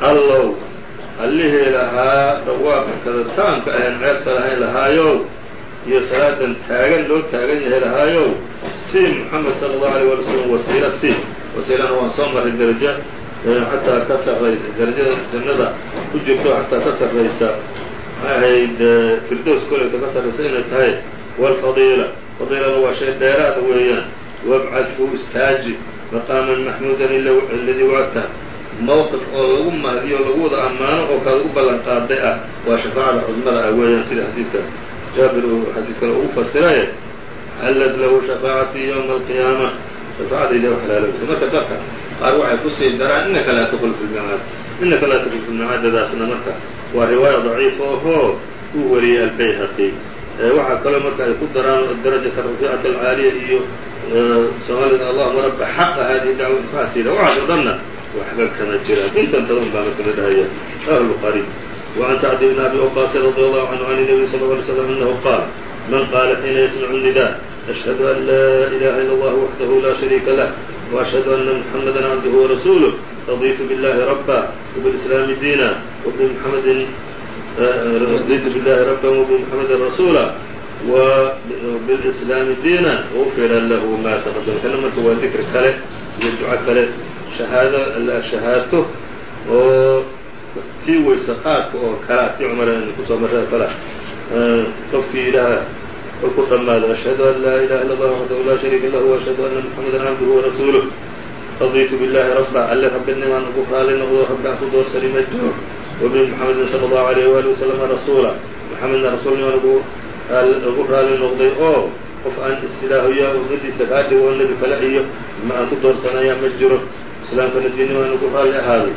allow allihii lahaa dhawaaqa kada taamka aheen ceebta lahayn lahaayow iyo salaadan taagan loo taagan yahay lahaayow si moxamed sala allahu alيyh wala slam wasiilo si. Wasiilana waan soo maray darajo xataa ka sarraysa darajada jannada ku jirto xataa ka sarraysa. Maxay ahayd firdows koleyka ka sarraysa inay tahay waalfadiila fadiilada waa shay dheeraada weeyaan. Wabcadhu istaaji maqaaman maxmuudan aladii wacadta. Mowqif oo lagu mahdiyo lagu wada ammaano oo kaad u ballan qaaday ah waa shafaacada cudmada ah weeyaan sida xadiidka jaabir xadiid kale uu fasiraye xallat lahu shafaacati ywma alqiyaama shafaacadayda wax laalabisa marka dadka qaar waxay ku sii daraan inaka laa tqul fi lmicaad inaka laa tqul fi lmicaadadaasna marka waa riwaaya daciifa ohoo uu wariyey albayhaqi waxaa kaloo marka ay ku daraan darajat rafiicat alcaaliya iyo soomaalida allahuma rabba xaqa hadihi dacwa saas yidha waxaas oo dhanna waxba kama jiraan intan tadan baana kala dhahaya rawahu buhaari وعn sacd bn abi wqaasi radي allahu canhu can النabiy sal ه alay slam anahu qaal man qaala xiina yasmcu الnida ashhadu an laa ilaha ilا اllah waxdahu la shariika lah وأشhهd أنa محamdا عبdه ورasuله رضيت باللahi ربا وبالإسلام دينا وبمحمد رضيت باللahi ربا وبمحمد رسuلا وبالإسلام دينا غفira lah ma تqدم kana marka waa dikri kale iyo duco kale shahaado la shahaato oo tii weyse qaadka oo kalea tii cumar ku soo marray kala qofkii idhaha ku dhammaado ashhadu an laa ilaha illa allah waxdahu laa shariika lahu وashhadu ana muxamada cabduhu warasuuluh raditu billahi rabba alle rabbinimaan ugu raali noqdo rabbaan ku doorsani ma jiro wabimxamedin sala allahu alayh waali wasalama rasuula maxamedna rasuulnimaan ugu raali noqday oo qof aan isilaahoya ummadiisa kaa dhigo nebi kale iyo ma aan ku doorsanaya ma jiro islaamkana diinimaan ugu raali ahaaday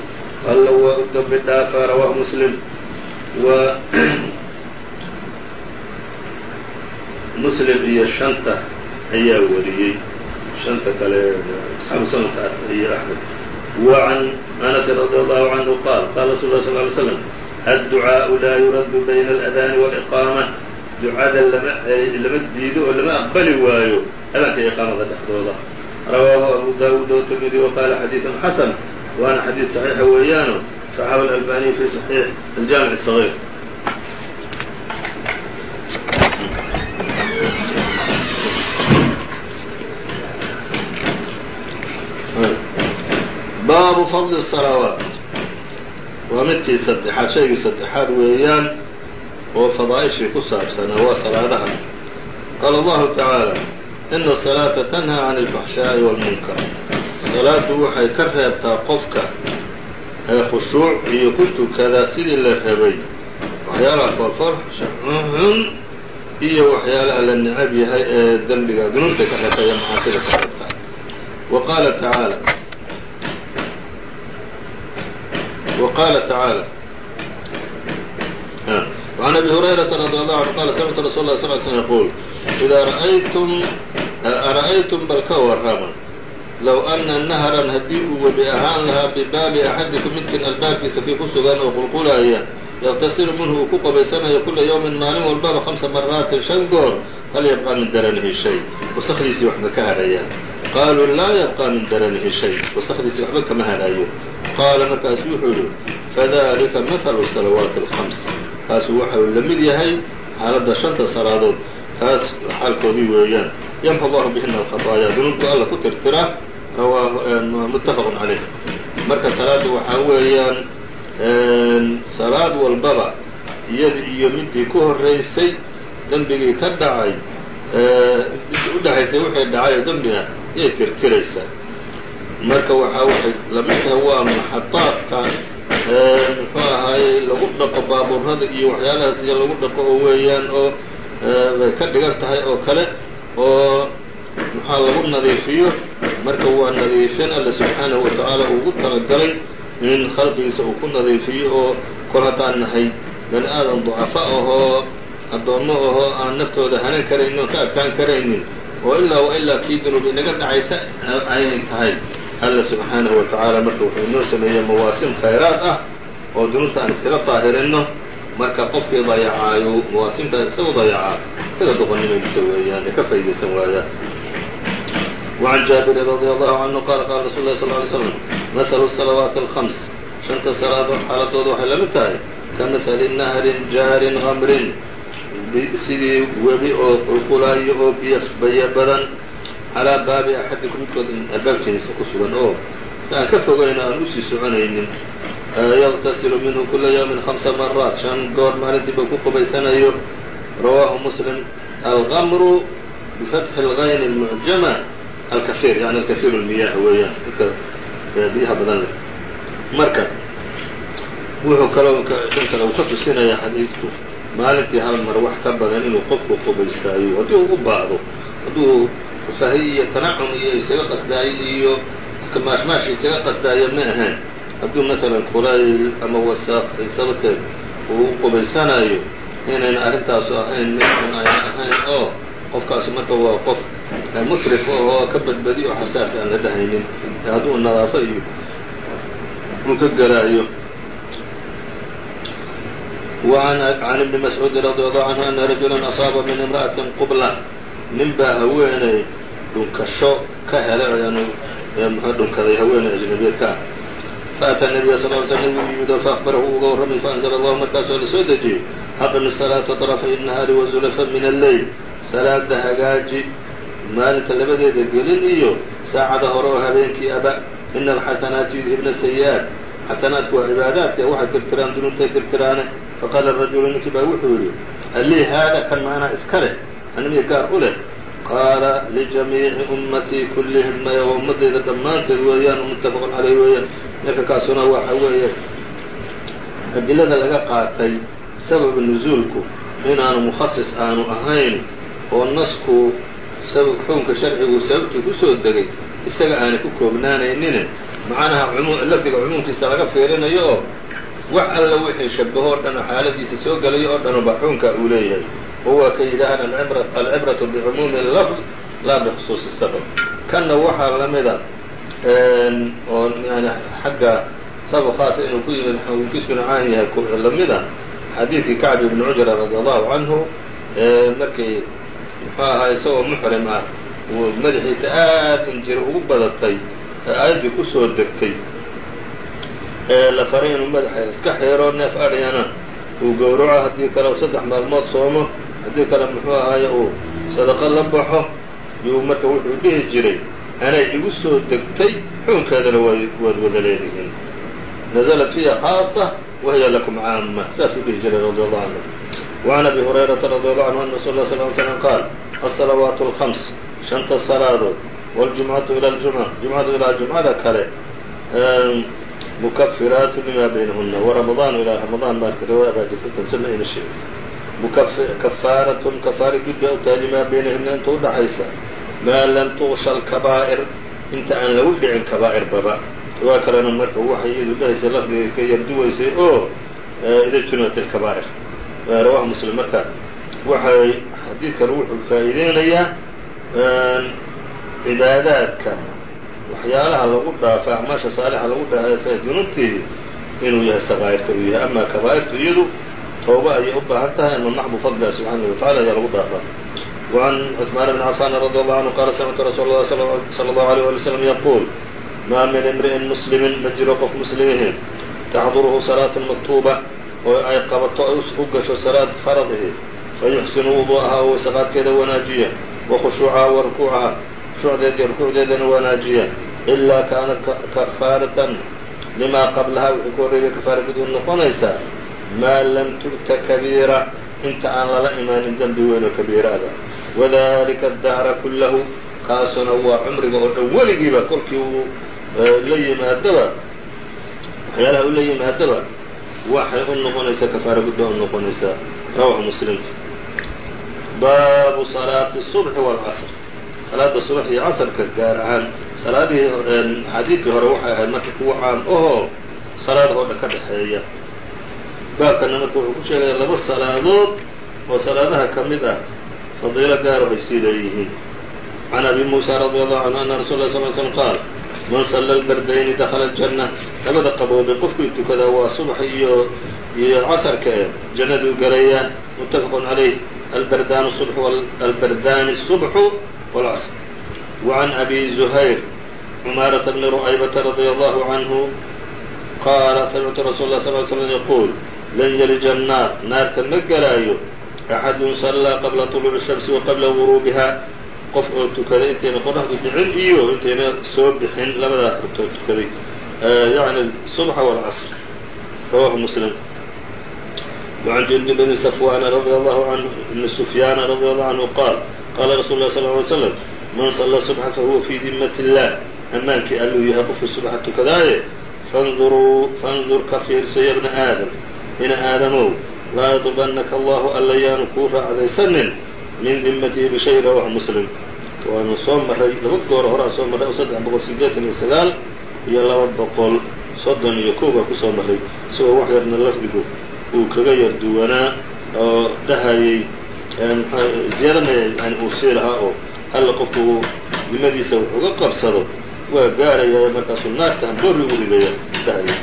alla waa u dambi dhaafaa rawaahu muslim muslim iyo shanta ayaa wariyey shanta kale asxaabu sunanka iyo axmed wa can anas radi allahu canhu qaal qaala rasul lah sal ly slam adducaaءu laa yuraddu bayna aladaani waliqaama ducada lama lama diido oo lama aqbali waayo adaanka iqaamada dhexdooda rawaahu abu daawuud o tirmidi wa qaala xadiiثun xasan waana xadiid صaxiixa weeyaano صaxaaba alalbaniy fi صaxiix aljaamic الصغيir baabu fadli الصalaawaat waa midkii saddexaad shaygii saddexaad weeyaan oo fadaa'ishii ku saabsanaa waa salaadaha qaala allahu tacaala ina الصalaaةa tanhaa can اlfaxshaaءi wاlmunkar salaadu waxay ka reebtaa qofka ee khushuuc iyo ku tukada sidii la rabay waxyaalaha foolfoolxun iyo waxyaalaha la necab yahay ee dembiga dunuubta ka reebtaya macaasida ka reebtaa wa qaala tacaala وqاla taعaalى وعن أبي هريرة رضي الله عنه قال سمعت رsuل الله صل ل سلم يقول إذا رأyتm أرأyتm bal ka warrama low أna نهرا haddii uu webi ahaan lahaa bibaabi أxadiكم midkin albaabkiisa kii ku sugan oo qulqulaya yqtasilu minhu uu ku qabaysanayo kula yومin maalin walbaba خمسa maraatin شhan goor hal yبقى min daranihi شhay wasakdiisii waxba ka hadhayaan qaaluu laa yبقى min daranihi شhay wasakdiisii waxba kama hadhayo qaala markaasu wuxuu yihi fadalika mثل الصلaوaaت الخمس kaasu waxa uu la mid yahay xaaladda shanta salaadood kaas xaalkoodii weeyaan. Yamxu allahu bihina alkhaطaaya dunuubtu alla ku tirtira rawaahu muttafaq calayh. Marka salaadda waxaa weeyaan salaad walbaba iyada iyo midii ku horeysay dembigii ka dhacay u wixii dhacay oo dembiga yay tirtiraysaa. Marka waxaa waxay tahay waa maxadaadka muxuu ahaayey lagu dhaqo baabuurada iyo waxyaalahaas iyo lagu dhaqo oo weeyaan oo bay ka dhigan tahay oo kale oo maxaa lagu nadiifiyo? Marka waa nadiifin alla subxaanahu watacaala ugu talagalay in khalqigiisa uu ku nadiifiyo oo kor haddaan nahay. Bani aadan ducafa ahoo addoommo ahoo aan naftooda hanan karaynin oon ka adkaan karaynin oo ilaa wa ilaa kii dunuub inaga dhacaysa ayay tahay alle subxaanahu watacaala marka wuxuu inoo sameeyey mawaasim khayraad ah oo dunuubta aan iskaga daahirino marka qofkii dayacaayo mawaasimtaa isagu dayacaa isaga doqonnimadiisa weeyaan ka faaidaysan waaya. Wacan jaabiri radi allahu canhu qaala qaala rasul lahi sal ly slam mahalu salawaati alkhams. Shanta salaadood xaaladooda waxay la tahay ka mahali naharin jaarin qamrin sidii webi oo qulaayo oo biyo badan calaa baabi axadikum midkood albaabkiisa ku sugan oo aan ka fogayna aan u sii soconaynin yaqtasilu minhu kula yawmin hamsa maraat shan goor maalintiiba ku qubaysanayo rawaahu muslim alqamru bifatxi lgayn almucjama alkaiir yani alkaiir lmiyaah weeyaan dadka biyaha badan leh marka wuxuu kaloo in kale uu ka tusinayaa xadiidku maalintii hal mar wax ka badan inuu qofku qubaystayo haddii u u baahdo hadduu fahi iyo tanacum iyo isaga qasdaayo iyo iska maashmaash isaga qasdaayo ma ahayn hadduu masalan kulayl ama wasaaq ay sababteed uu u qubaysanayo inayna arrintaasu ahayn midkan ayna ahayn oo qofkaasi marka waa qof musrif oo ka badbadi oo xasaas aan la dhahaynin hadduu nadaafo iyo uu ka gelaayo وعn بن مسعوudi رضي الله عنه أنa رaجuلا أصاaba min امرأة qبلة nin baa haweenay dhunkasho ka helay oo mxuu dhunkaday haweenay ajnabiyeed ka ah faataa nabiya sal l slm nabigu yimid oo faakbarahu uga warramay faanzala allahu markaasoo la soo dejiyey aqimi salaata طarafay nahaari wazulafa min alleyl salaada hagaaji maalinta labadeeda gelin iyo saacada hore oo habeenkii aba ina alxasanaati yudhibna sayi-aat xasanaadku waa cibaadaadka waxaad tirtiraan dunuubtay tirtiraane. Faqaala rajulu gaar u leh qaala lijamiici ummatii kullihim maya waa ummadayda dhammaanteed weeyaan muttafaqun caleyh weeyaan. Marka kaasuna waxa weeye adilada laga qaatay sababa nuzuulku inaanu mukhasis aanu ahayn oo nasku xukunka sharcigu sababtii ku soo degay isaga aanay ku koobnaanaynine. Macnaha lafdiga cumuumkiisa laga fiirinayo oo wax alla wixii shabaho o dhan xaaladiisa soo gelayo oo dhan ba xukunka uu leeyahay. Oo ka yidhaahaan alcibratu bicumuumi lafd laa bikhusuusi sabab. Kanna waxaa lamida oo yani xagga sabab khaasa inuu ku yimid xukunkiisuna caan yahay lamida xadiidkii kacb ibni cujra radi allahu canhu markii muxuu ahaa isagoo muxrim ah madaxiisa aad injir ugu badatay aayaddii ku soo degtay ee la faray inuu madaxa iska xeero neef adhyana uu gowraco haddii kale u saddex maalmood soomo haddii kale muxuu ahaaye uu sadaqo la baxo yuu marka wuxuu dhihi jiray anay igu soo degtay xukunkeedana waad wada leedihiin naزlat fiiha khaasa wahiya lakum caama saasuu dhihi jiray radi allahu canhu وعn أbي هريرaةa رضي الله عنه أن رsuل اه صل ل سلم qاal الصلaوaaت الخمس شhanta salaadood والجuمعaةu إلى الجuمعة جuمعadu ilaa جuمعada kale mukafiraatu lima baynahuna waramaضaan ilaa ramadaan marka riwaaya baa jirta tansana ayna sheegin kafaaratun kafaara gud bay u tahay inta u dhaxaysa maa lam tugsha alkabaa'ir inta aan lagu dhicin kabaa'ir baba riwaaya kalena marka waxay iyadu dhahaysa lafdiga ka yarduwaysay oo ida junat alkabaa'ir rawahu muslim marka waxay xadiidkan wuxuu faa'iideynayaa cibaadaadka waxyaalaha lagu dhaafo acmaasha saalixa lagu dhaafo dunuubteedii inuu yahay sakaa'irta uu yahay amaa kabaa'irtu iyadu tooba ayay u baahan tahay ama maxbu fadliha subxaanahu watacala ayaa lagu dhaafaa وعn cثmaan بn cafaan radي allahu canhu qaala samictu rasuul اlah slى اllahu عalيه wali slm yaquul maa min imri'in muslimin ma jiro qof muslimihin taxduruhu salaatu maktuuba oo ay qabato ay u gasho salaad faradihi fayuxsinu wudu'aha oo wasaqaadkeeda wanaajiya wakhushuucaha wa rukuucaha mashruucdeeda iyo rukuucdeedana wanaajiya. Ilaa kaanad kafaaratan limaa qablahaa wixii ku horreeyay kafaara mid u noqonaysaa maa lam tu'ta kabiira inta aan lala imaanin dembi weynoo kabiiraada wadalika adahra kullahu kaasuna waa cumriga oo dhan weligiiba kolkii uu eh, la yimaadaba waxyaalaha uu la yimaadaba waxay u noqonaysaa kafaara gudba u noqonaysaa rawaxu muslimka baabu salaati subxi walcasr salaada subax iyo casarka gaar ahaan salaadihii axaadiidkii hore waxay ahayd marka kuwa caam oho salaadaha oo dhan ka dhexeeya baabkana marka wuxuu ku sheegaya laba salaadood oo salaadaha ka mid ah fadiilo gaaro ay sii leeyihiin. Can abi muusa radi allahu canhu ana rasul la sal slm qaal man salla albardayni dakhala aljanna. Labada qaboobay qofkii tukadaa waa subax iyo iyo casarka e jannaduu galayaan muttafaqun calayh albardaanu subxu albardaani subxu wاlcasr وعan abi زuhayr cumaaraةa bni ru'aybata radي allahu canhu qaala samictu rasul lah sl slm yaquul lan yalija الnaar naarta ma gelaayo axadun sallaa qabla طuluuci الshamsi wa qabla guruubiha qof oo tukaday intayna qoraxdu dhicin iyo intayna soo bixin labadaas rugtoo tukaday yani subxa wاlcasr rawahu muslim وعn jund bn sfwan radي allahu anhu bn sufyaana radي allahu canhu qaal qaala rasul lah sl ly slm man salla subxa fahuwa fii dimat illah ammaankii alluu yahay qofkii subxa tukadaaye fanduruu fandur ka fiirso ya bna aadam ina aadamow laa yadlubannaka allahu alla yaanu kuu raacdaysanin min dimatihi bishay rawahu muslim waanu soo maray laba goor horaa soo marray saddex boqol sideetan iyo sagaal iyo laba boqol soddon iyo kow baa ku soo marray isagoo wax yarna lafdigu uu kaga yar duwanaa oo dhahayay ziyaadana yani uu sii lahaa oo alla qofku dimadiisa wax uga qabsado waa gaaraya markaasuu naarta hamboori ugu ridaya dhahayay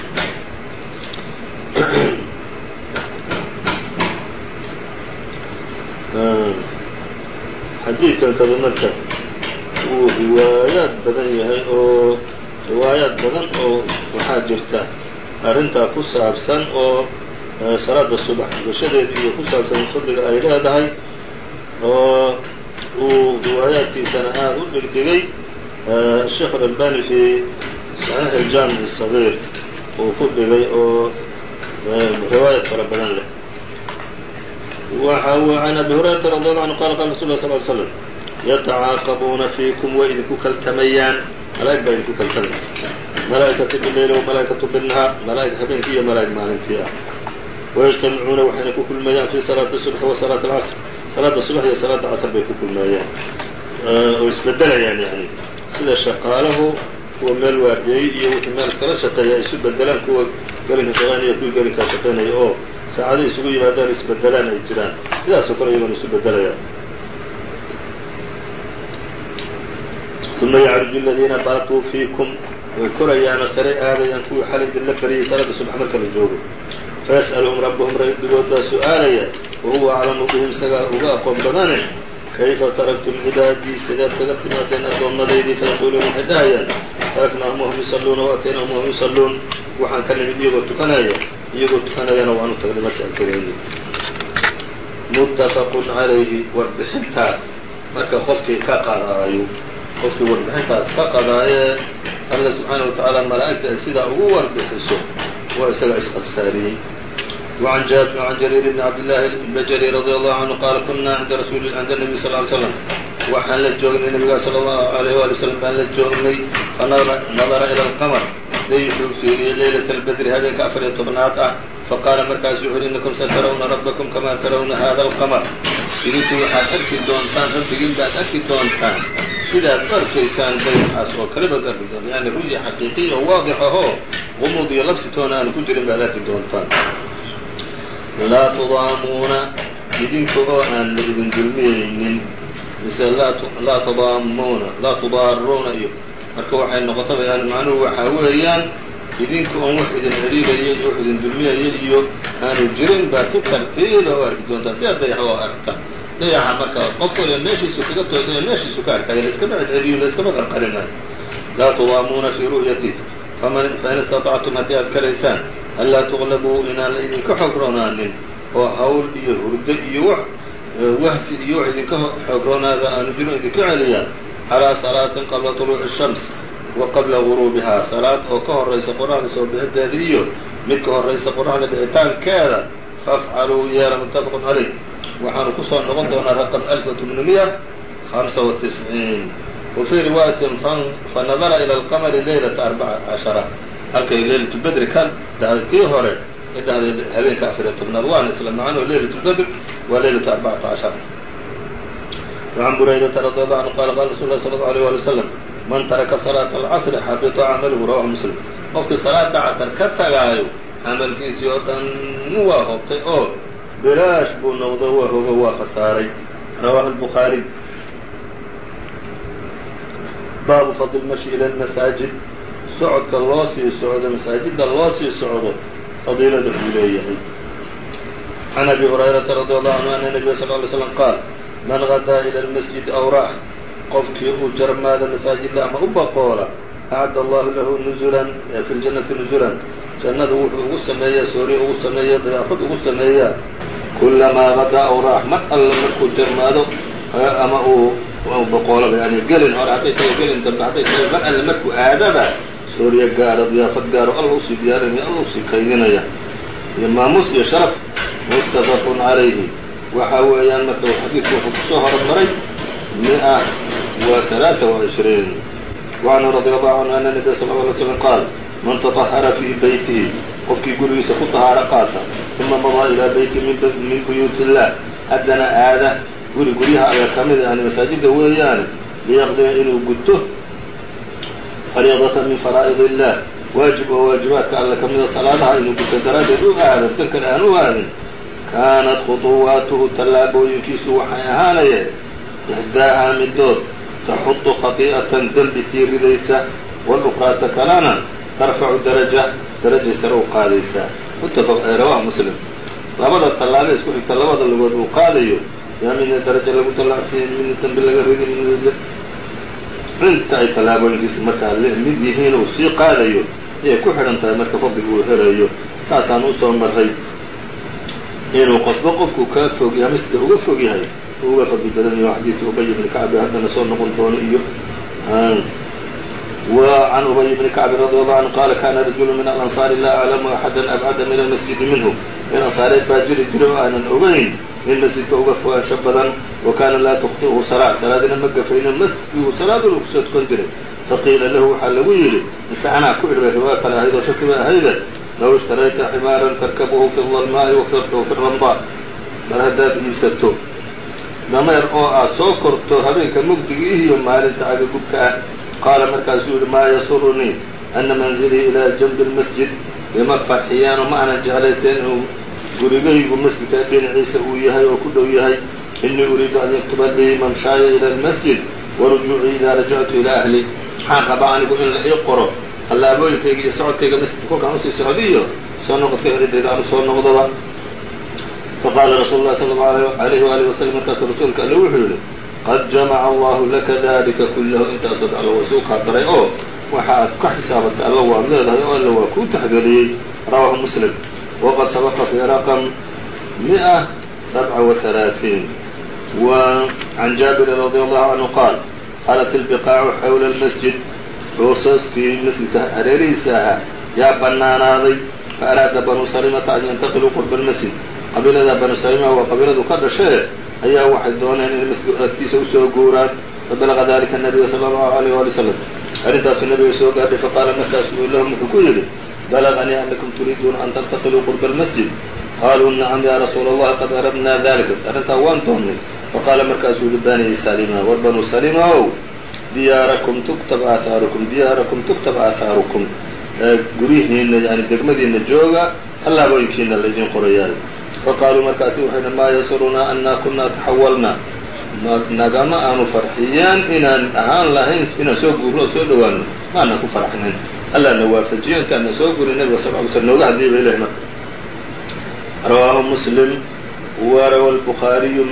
xadiidkan kada marka wuu riwaayaad badan yahay oo riwaayaad badan oo waxaa jirta arrintaa ku saabsan oo salaada subax gashadeedii iyo ku saabsan fadliga ay leedahay oo uu riwaayaadkiisana aad u dhigdhigay sheekh albani fii saxiix aljaamic sagiir uu ku dhigay oo riwaayad fara badan leh. Waxa an abi hurayrata radi allahu anhu qala qala rasul la sl slam yatacaaqabuuna fiikum way idinku kaltamayaan. Malaa'ig baa idinku kaltamay malaa'ikatu bileyl wmalaaikatu binnahaar malaa'ig habeenkii iyo malaa'ig maalintii ah wayajtamicuuna waxayna ku kulmayaan fi salaati subxi wa salaati alcasr salaada subax iyo salaada casr bay ku kulmayaan oo isbedelayaan yani sida shaqaalahu kuwa meel waardeeyey iyo wixii meel iskala shaqeeya isu bedelaan kuwa gelinka shaqeynaya kuwii gelinkaa shaqeynaya oo saacadahi isugu yimaadaan isbedelaan ay jiraan sidaasoo kale iyagoona isu bedelayaan uma yacruju aladiina baatuu fiikum way korayaanoo saray aadayaan kuwii xalay idinla bariyay salaada subax marka la joogo fayas'aluhum rabbuhum rabbigood baa su'aalaya wahuwa aclamu bihim isagaa uga aqoon badane kayfa taraktum cibaadii sidaad kaga timaadeen addoommadaydii fayaquuluuna waxay dhahayaan taraknaahum wahum yusalluuna waataynaahum wahum yusalluun waxaan ka nimid iyagoo tukanaya iyagoo tukanayana waanu tagnay markaan karayni muttafaqun calayhi warbixintaas marka qofkii ka qadaayo qofkii warbixintaas ka qadaayee alla subxaana wa malaa'igta sidaa ugu warbixiso waa isaga isqabsaariyey وعn جرير بن عبد الله البجلي رضي الله عنه qال كنا عnda رسول عnda النبي صلى اه علي سلم waxaan la joognay نبga صلى الله عليه وaلي وسلم baan la joognay فنadra إلى الqمر day wuxuu fiiriyey laylaة الbdr habeenka afar iyo tobnaad ah faqاala markaasu wuxu uhi إنكم saتروna ربكم كama تروna hذا الqمر idinku waxaad arki doontaan rabbigiin baad arki doontaan sidaad arkaysaan dayaxaas oo kale baad arki doontaan yani ru'ya xaqiiqiya oo waadix ahoo qumuud iyo labsi toona aanu ku jirin baad arki doontaan laa tudaamuuna idinka oo aan la idin dulmiyaynin mise laa tudaamuuna laa tudaaruuna iyo marka waxay noqotaba yani macnuhu waxaa weeyaan idinka oon wax idin xidhiiraya iyo wax idin dulmiyaya iyo aanu jirin baad si tartiila u arki doontaan sida dayax oo arka dayaxa marka qof waliba meeshiisu kaga toosaya meeshiisu ka arkaya laiskama celceliyo laiskama qarqarinayo laa tudaamuuna fii ru'yati fain istaطactum haddii aad karaysaan anlaa tuqlabuu inaan la idinka xoog roonaanin oo hawl iyo hurdo iyo wax wahsi iyo wax idinka xoog roonaada aanu jirin idinka celiyaan calىa salaatin qabla طuluuci الshams wa qabla guruubihaa salaad oo ka horaysa qoraxda soo bixideeda iyo mid ka horaysa qoraxda dhicitaankeeda fafcaluu yeela mutafaq calayh waxaanu kusoo noqon doonaa raqم ألف وتمنمية خمسة وتسعين وفي riwaayaة fanadara ilى الqmr laylaة arبaca caشhaرة halkay laylaة bedri ka dhahday tii hore i dhahday habeenka afariyo tobnaad waana isla macno laylaة bedr waa laylaة arبacata caشhaرة وعn buraydةa رadي الله عnه qala qala rasul اlah slى الlه عليه وaلي وsلم man taraka صلاaة الcصr xabطa cmlhu rawahu msلم qofkii salaada casr ka tagaayo camalkiisii oo dhan waa hobtay oo bilaash buu noqdo waa hogo waa khasaaray rawaahu الbخaariي baabu fadl mashi ila lmasaajid. Socodka loo sii socdo masaajidda loo sii socdo fadiilada buu leeyahay. Can abi hurayrata radi allahu canhu ana nebiya sal ly slam qaal man hadaa ila lmasjidi aw ra'a qofkii uu jarmaada masaajidda ama u baqoola acadda allahu lahu nuzulan fi ljannati nuzulan jannadu ugu sameeyaa soori ugu sameeya dayaafad ugu sameeyaa kullamaa badaa ow raax alla markuu jarmaado ama uu boqoolaba yani gelin hore hadday tahay gelin dambe hadday tahay mar alle markuu aadaba sooriya gaara diyaafad gaaro alla u sii diyaarinaya alla u sii kaydinaya iyo maamuus iyo sharaf muttafaqun calayhi waxa weeyaan marka xadiidku wuxuu ku soo hormaray mi-a wa halaaa wa ishriin وcanhu radi allahu canhu ana nabiya sal ه alay slm qaal man taطahara fii beytihi qofkii gurigiisa ku tahaaro qaata uma madaa ilaa beyti min buyuut illah haddana aada guri guryaha ayaa ka mid yani masaajidda weeyaane liyaqdiya inuu guto fariidata min faraa'id illah waajib oo waajibaadka alle ka mida salaadaha inuu guto daraaddeed u aado tan kale aan u aadin kaanat khuطuwaatuhu tallaabooyinkiisu waxay ahaanayeen ihdaahaa midood taxudu khati'atan dembi tii ridaysa walukraata kalena tarfacu daraja darajay sare u qaadaysaa muttafaq rawahu muslim labada tallaabee isku xigta labada lugood uu qaadayo yaa midna darajo lagu tallacsiiya midna dembi laga ridi midna inta ay tallaabooyinkiisa markaa mid yihiin uu sii qaadayo ayay ku xidhan tahay marka fadliga uu helayo saasaan u soo maray inuu qofba qofku kaa fog yahay masjida uga fog uu uga fadli badan yaho xadiidkii ubay bni kacbi haddana soo noqon doono iyo وعn أبي بن كعب رضي الله عنه qال kاna رaجuل min الأنصاaر lا أعلم أحدا أبعda min المسجد minه in ansaareed baa jiri jira oo aanan ogayn in masjidka uga fogaansho badan وakaana laa تkطئhu صلاة salaadina ma gafaynin masjidkuu salaaduna kusoo tukan jiray faqiila lahu waxaa lagu yidhi mise anaa ku idh bay riwaayo kale ahayd oo shaki bay ahayde low اشhtarayta ximaaran tarkabhu fi الظلmaaءi وفي الرمضاء mar haddaad iibsato dameer oo aad soo korto habeenka mugdiga iyo maalinta cagagubka ah qaala markaasuu yihi maa yasurunii ana manzilii ilaa janbi اlmasjid ima farxiyaano ma aanan jeclaysayn inuu gurigaygu masjidka dhinaciisa uu yahay oo ku dhow yahay. Inii uriidu an yaktuba lii mamshaaya ila اlmasjid warujuucii idaa rajactu ilaa ahli. Maxaan rabaa anigu in la ii qoro tallaabooyinkayga iyo socodkayga masjidka kolkaan u sii socdiyo soo noqodka eridayda aanu soo noqdoba faqaala rasuulu lahi sala allahu alayhi waalihi wasalam markaasu rasuulka alle wuxuu yihi qad jamaca allahu laka dalika kullahu intaasood alla waa suu qaadaray oo waxa aad ka xisaabatay alla waad leedahay oo alla waa kuu taxgeliyey rawahu muslim waqad sabaqa fii raqam mi'a sabca wa halaaثiin wa can jaabirin radi allahu canhu qaal qalat ilbiqaacu xawla almasjid roosaaskii masjidka hareerihiisa ahaa yaa bannaanaaday fa araada banuu salimata an yantaqiluu qurba almasjid qabiilada banu salima waa qabiiladu ka dhashee ayaa waxay dooneen inay masjidka agtiisa u soo guuraan fabalaga dalika nabiya sala allahu alayh waali wasalam arrintaasuu nabiga soo gaadhay faqaala markaasuu lahum wuxuu ku yidhi balaganii anakum turiiduuna an tantaqiluu qurba almasjid qaaluu nacam ya rasuula allahi qad aradnaa dalika arrintaa waan doonnay faqaala markaasuu yihi bani salima war banuu salima ow diyaarakum tuktab aahaarukum diyaarakum tuktab aahaarukum guryihiina yani degmadiina jooga tallaabooyinkiina laydin qorayaay faqaaluu markaasi waxayna maa yasurunaa annaa kunaa taxawalna. Nagama aanu farxiyeen inaan ahaan lahayn inaan soo guurno oo soo dhowaano maana ku farxinin. Allaana waafajiyo intaana soo gurin nabiga sal ly slm nooga hadiyay ba ilahi marka rawaahu muslim warawa الbukhaariyu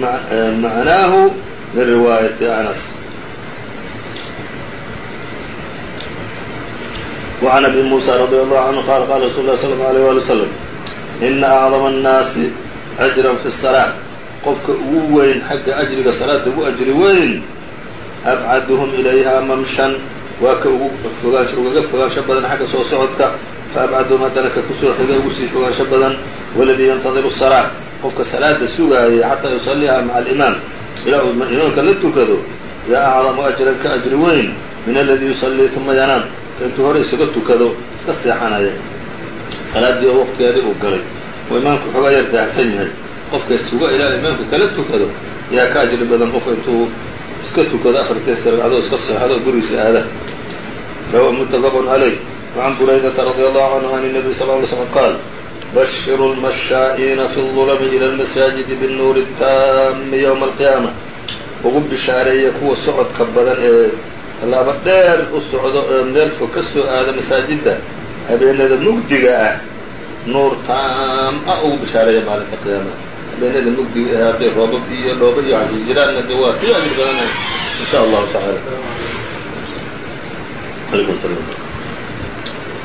macnaahu min riwaayati anas وعn أbي موسى رضي الله عنه qال qال رsuل الله صلى الله عليه ولي وسلم إna أعظم الناasi أجرا في الصلاة qofka ugu weyn xagga أجriga salaada ugu أجri weyn أbcadهm إlayha mamshan waa ka ugaga fogaansho badan xagga soo socodka faabcadهm haddana ka kusoo xiga ugu sii fogaansho badan waladii yntadiru الصلاة qofka salaada sugaaya xataa yusaliha maca الإimaam ilaa uu imaamka la tukado yaa acdamu ajran ka ajri weyn min aladii yusallii tuma yanaam intuu hore isaga tukado iska seexanaya salaaddii oo waqtigeedii uu galay oo imaamku xoogaa yar daacsan yahay qofka isuga ilaa imaamka kala tukado yaa ka ajri badan qof intuu iska tukado afartiis ragcadoo iska seexado gurigiisa aada rawa muttafaqun calayh wacan buraydata radia allahu canhu an inabiy sal ly slm qaal bashiru lmashaa'iina fi اlulami ila almasaajidi binuuri اtaami ywma alqiyaama ugu bishaareeya kuwa socodka badan ee tallaabo dheer u socdo oo meel fog ka soo aada masaajidda habeenada mugdiga ah nuur taam ah ugu bishaareeya maalinta qiyaamada habeenada mugdiga ah hadday roobab iyo dhooba iyo waxasi jiraanna de waa sii ajir badanay in sha allahu tacaala alaykum salam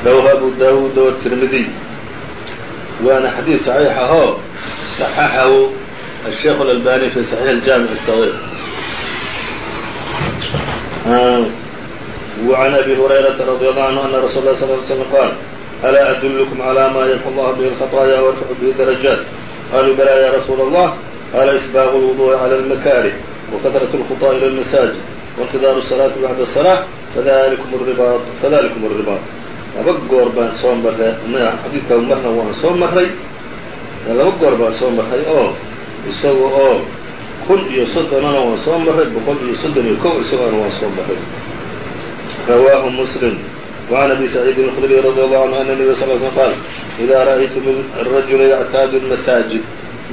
rawahu abu daawuud watirmidiy waana xadiid saxiix ahoo صaxaxahu الsheikh اlalbani fi صaxiix اjaamiع الصغيr وعن أbي هريرة رضي الله عنه أن رsuل الله صلى اه عليه وسلم قال ألا أدلكم على ما يمحو الله به الخطايا ويرفع به الدرجات قالوا بلى يا رsuuل الله قال إسباغ الوضوء على المكاره وكثرة الخطى إلى المساجد وانتظار الصلاة بعد الصلاة فذلكم الرباط فذلكم الرباط laba goor baan soo maray xadiidka marna waan soo maray laba goor baan soo maray oo isaga oo kun iyo soddonana waan soo maray boqol iyo soddon iyo kow isagoona waan soo maray rawaahu muslim وعn أbي سعيid الخdري رضي الله عنه أن النبي صل sل qاal إida ra'aytum الرaجuلa yctaadu الmasaajid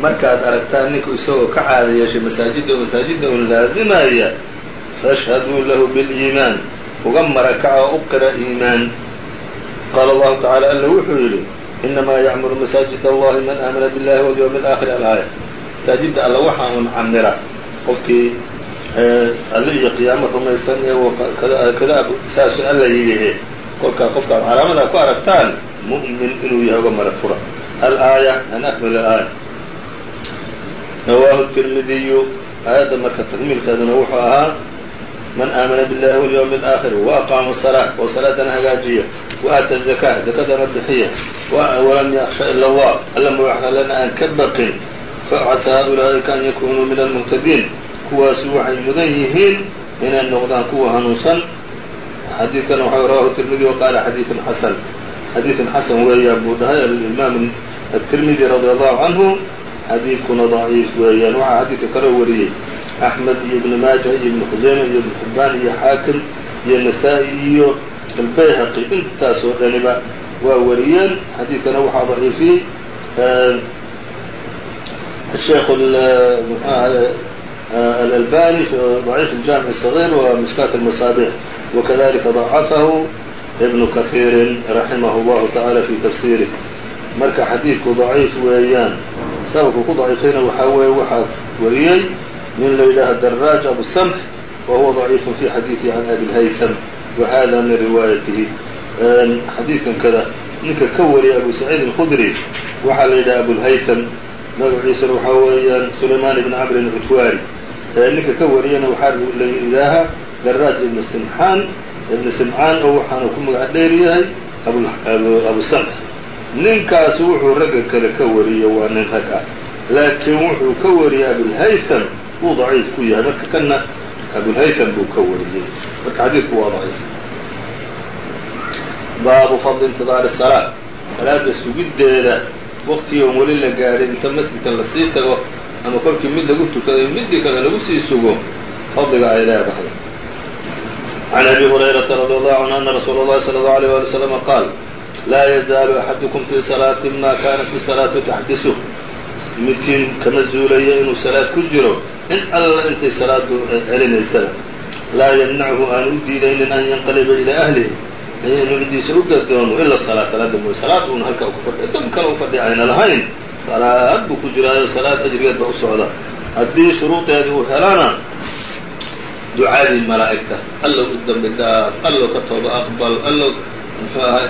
markaad aragtaan ninku isagoo ka caada yeeshay masaajidda oo masaajidda un laazimaya fashhaduu lahu bاliimaan uga marakaca oo u qira iimaan qaala allahu tacala alla wuxuu yidhi inamaa yacmuru masaajid allahi man aamana biاllahi walyawmi اlaakhir alaaya masaajidda alla waxaa un qofkii alle iyo qiyaamo rumaysan saasu alla yihi kolkaa qofkaad calaamadaa ku aragtaan mu'min inuu yahay uga mara fura. Alaaya an akmil aaya. Rawaahu tirmidiyu aayadda marka takmiilkeeduna wuxuu ahaa man aamana billahi walyawmi alaakhir wa aqaama asalaa oo salaadana hagaajiya. Wa aata zakaa zakadana bixiya. Walam yaksha ila allah alla ma waxalena aan ka baqin facasaa ulaa'ika an yakunuu min almuhtadiin kuwaasu waxay mudan yihiin inay noqdaan kuwa hanuunsan xadiidkana waxa rawahu tirmidi wa qaala xadiidun xasan xadiidun xasan weeyaan buu dhahay alimaam atirmidi radi allahu canhu xadiidkuna daciif weeyaan waxaa xadiidka kala wariyey axmed iyo ibnu maaja iyo ibnu khuseyme iyo ibnu xibbaan iyo xaakim iyo nasaa-i iyo albayhaqi intaas oo dhaniba waa wariyeen xadiidkana waxaa daciifiyey الشhيk الألباني في ضعيف الجامع الصغير ومشكاة المصابيح وكذلika ضعفه ابن كثير رحimه الله تعالى في تفسيره marka xadiidku ضaciif weeyaan sababku ku ضaciifayna waxaa weeye waxaa wariyey nin la yidhaaha dراج أبو السمح وهuوa ضaعيif في xadيiثi عن أبي الهyثم وhذا min riواayatihi xadiidkan kada ninka ka wariyay أبو سعيid الخdري waxaa la yidhaha أبوالهyثم magaciisana waxaa weeyaan sulaymaan ibn camr alcutwaari ninka ka wariyana waxaa la yidhaahaa daraaj ibn simxaan ibn simcaan oo waxaana ku magac dheer yahay abusamx ninkaas wuxuu ragga kale ka wariyo waa nin rag ah. Laakiin wuxuu ka wariyay abulhaytham uu daciif ku yahay. Marka kana abulhaytham buu ka wariyey marka xadiidku waa daciif. Baabu fadli intidaari salaa salaada sugiddeeda waqtigii on weli la gaadhay inta masjidkan lasii tago ama kolkii mid lagu tukaday midii kale lagu sii sugo fadliga ay leedahay can abi hurayrata radi allahu canhu ana rasuula اllahi salى اllahu alيyه wali slama qaal laa yazaalu axadukum fii salaati ma kaana fi salaati taxdisu midkiin kama zuulayo inuu salaad ku jiro in alla intay salaadu celinaysaba laa yamnachu aanu u diidaynin an yanqaliba ilaa ahlihi inuu cidiisa u gadoomo ila salaa salaada mooye salaad uuna halkaa ku fadhiya dan kale u fadhiya ayna lahayn. Salaad buu ku jiraayo salaad ajrigeed baa u socda. Haddii shuruudeedii uu helana ducaadii malaa'igta allow u dambi allow ka tooba aqbal allow muxuu ahay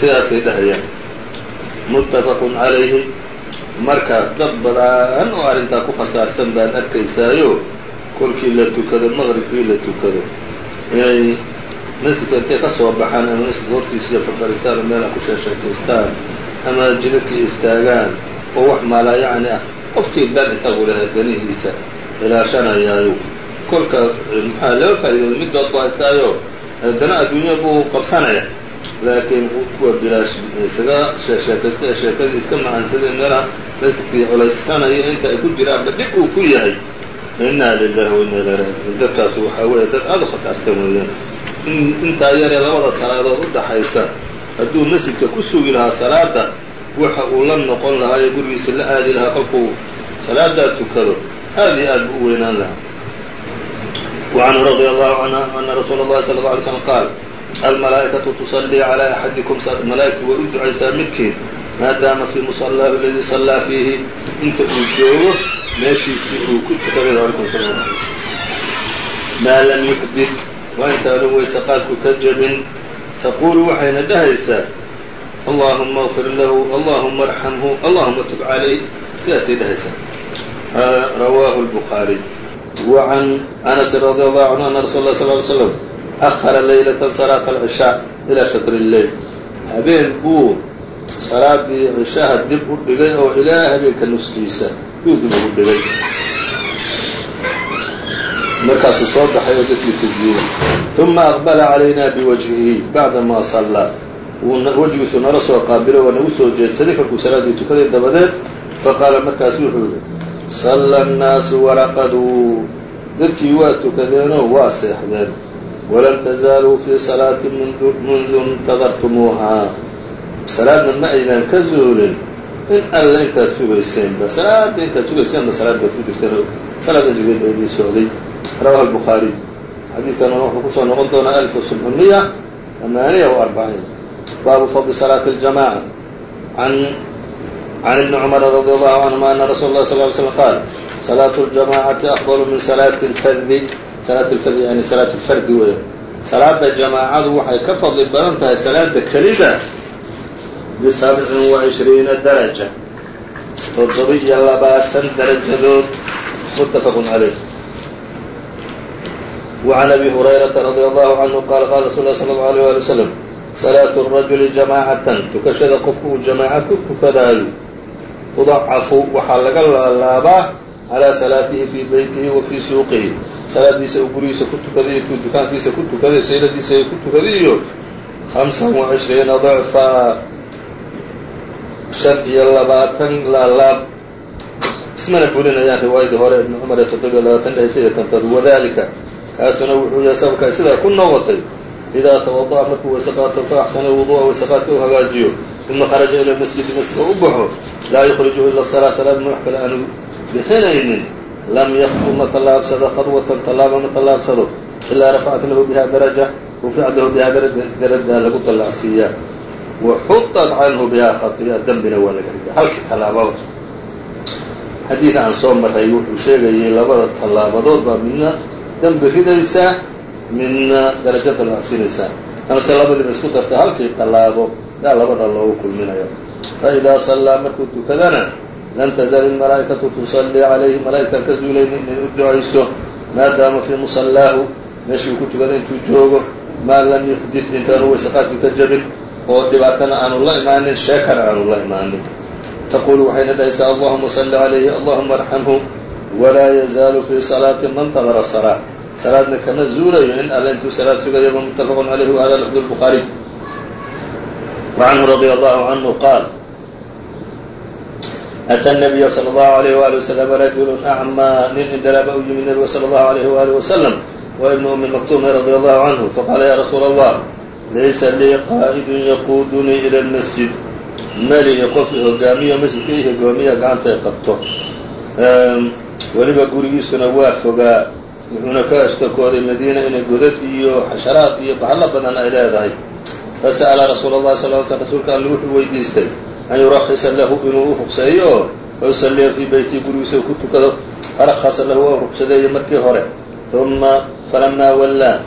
sidaasay dhahayaan. Muttafaqun calayhi marka dad badan oo arrintaa ku khasaarsan baad arkaysaayo kolkii la tukado maqribkii la tukado inay masjidka intay ka soo baxaan ama masjidka hortiisa fadfadhistaan oo meela ku sheesheekaystaan ama jidadkii istaagaan oo wax maalaa yacni ah qofkii dan isagu leh danihiisa ilaashanayaayo kolka maxaa laba faa'iidooda middood ku haystaayo dana adduunya buu qabsanaya laakiin kuwa bilaash isaga sheesheekaysta ee sheekadii iska macaansaday meelaha masjidkii culaysanaya inta ay ku jiraanba dhib uu ku yahay. Inaa lilahi wa inaa ilaa raajicuun. Dadkaas waxaa weeye dad aada u khasaarsan weeyaan intaa yaree labada salaadood u dhaxaysa hadduu masjidka ku sugi lahaa salaada waxa uu la noqon lahaa ee gurigiisa la aadi lahaa kolkuu salaadaa tukado aad iyo aad buu u weynaan lahaa وعنه رضي الله عنه أن رsuuل الlahi صلى الله عليه وسلم qاaل الملaaئكaةu تصلي عlى أحadiكم malaa'igtu way u ducaysaa midkiin maadaama fii مصلاه اladي صلىa فيihi inta uu joogo meeshiisii uu ku tukaday alيكم سلام maa lam يحdث waa intaanu weyse qaadku ka jebin تquل waxayna dhahaysaa اللهma اغfir lahu اللهma ارحمhu اللهma تب عaليه sidaasay dhahaysaa rawاه البخاaري وعن أنس رضي الله عنه أن رsuل الله صلى اه عليه وسلم أخر ليلة صلاة العشاء إلى شطر الليل habeen buu salaadii cishaha dib u dhigay oo ilaa habeenka nuskiisa yuu dib ugu dhigay markaasuu soo baxay oo dadkii tajiibay uma aqbala calayna biwajhihi bacdamaa salla. Wejigiisuu nala soo qaabilay waa nagu soo jeedsaday kolkuu salaaddii tukaday dabadeed. Faqaala markaas wuxuu yidhi salla annaasu waraqaduu dadkii waa tukadeenoo waa seexdeen. Walam tazaaluu fii salaati mundu intadartumuuhaa salaadna ma aydan ka zuulin in alla intaad sugayseenba salaadda intaad sugayseenba salaad baad ku jirteen oo salaad baa idiin socday rawaha الbخaariي xadiidkana wuxuu kusoo noqon doonaa ألف وسبعمية ثمانية وأربعين baabu fضل صلاaة الجamاعة عن بن cمر رضي الله عنهma أن رsuل الله صلى اه علي سلم qاaل صلاaة الجamاعaةi أفضل min صلاaة الفrdi salaat lfardi yani salaat lfardi weya salaada jamaacadu waxay ka fadli badan tahay salaada kelida bisabcin wa cishriina daraja toddoba-iyo labaatan darajadood muttafaqun caleyh وعn أbي هurayرaةa رadي الله عanهu qala qala rasul ه slى الlه عليه alي وsلم صلاaة الرaجuل جamاcaةn tukashada qofku uu jamaaca ku tukadaayo tuضacafu waxaa laga laalaabaa calى salaatihi fii beytihi wa fii suuqihi salaadiisa uu gurigiisa ku tukaday iyo dukaankiisa ku tukaday sayladiisa ku tukaday iyo hamsan wa cishriina ضعfa shan iyo labaatan laalaab ismana bulinayaan riwaayadii hore ibn cumar ee toddobiyo labaatan dhehaysa iyo tantadu wadalika kaasuna wuxuu yahay sababka sidaa ku noqotay. Idaa tawada'a markuu wayse qaato fa axsana wudu'a wayse qaadka u hagaajiyo uma kharaja ila masjidi masjidka u baxo laa yukhrijuhu ila salaa salaadna wax kale aanu bixinaynin. Lam yakdu ma tallaabsado khadwatan tallaaba ma tallaabsado ilaa rafacat lahu biha daraja ruficat lahu bihaa lagu dallacsiiyaa wa xudat canhu bihaa khati'a dembina waa laga ridaa. Halkii tallaababa xadiid aan soo maray wuxuu sheegayay labada tallaabadood baa midna dembi ridaysaa midna darajo dallacsiinaysaa amase labadiiba isku darta halkii tallaabo yaa labada loogu kulminayo. Faidaa sallaa markuu tukadana lam tazal ilmalaa'ikatu tusallii calayhi malaa'igtaan ka zuulayni inay u ducayso maadaama fii musallaahu meeshii uu ku tukaday intuu joogo maa lam yuxdis intaanu waysaqaadkii ka jabin oo dhibaatana aanu la imaanin sheekana aanu la imaanin. Taqulu waxayna dhahaysaa allahuma salli calayhi allahuma arxamhu walaa yazaalu fii salaati man tadara salaa salaadna kama zuulayo in alle intuu salaad sugayaba muttafaqun calayhi wahada lafdu lbukhaariy wacanhu radia allahu canhu qaal أtى النبy slى الlه عlيه وaلي وsلم rajul أعmىa nin indhalaaba u yimid nebiga slى الlه عlيه وaلiه وsلم wa ibn أmi مktuumi radي الlahu عanهu faqaala ya rasuul الlah laysa lii qaa'idun yaquudunii ila lmasjid meliga qofkii hogaamiyo masjidka ii hogaamiya gacanta ay qabto weliba gurigiisuna waa fogaa wuxuuna ka ashtakooday madiina inay godad iyo xasharaad iyo baxallo badan ay leedahay. Fasa'ala rasuula اllahi sal l sl rasuulka alle wuxuu weydiistay an yurakisa lahu inuu u rugseeyo oo fayusalliya fii beytii gurigiisa ku tukado farakasa lahu waa rugsadeeye markii hore. Uma falamaa wallaa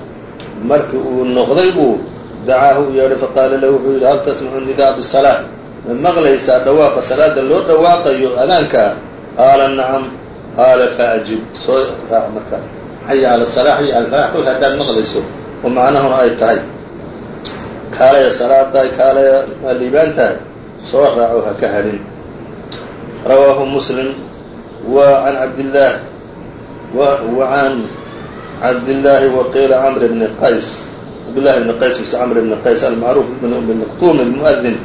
markii uu noqday buu dacaahu u yeedhay faqaala lahu wuxuu yidhi hal tasmacu nidaa bisalaa ma maqlaysaa dhawaaqa salaada loo dhawaaqayo adaankaa qaala nacam. Qaala faajib soo raac marka xaya cala salaa xaya cala falaax kolka haddaad maqlayso oo macnahuna ay tahay kaalaya salaad tahay kaalaya maa tahay soo raaco ha ka hadhin rawaahu muslim wa can cabdillaah wa can cabdillaahi waqiila camr bni qays cabdillahi bni qays mise camr bni qays almacruuf ibn umi maktuum almu'adin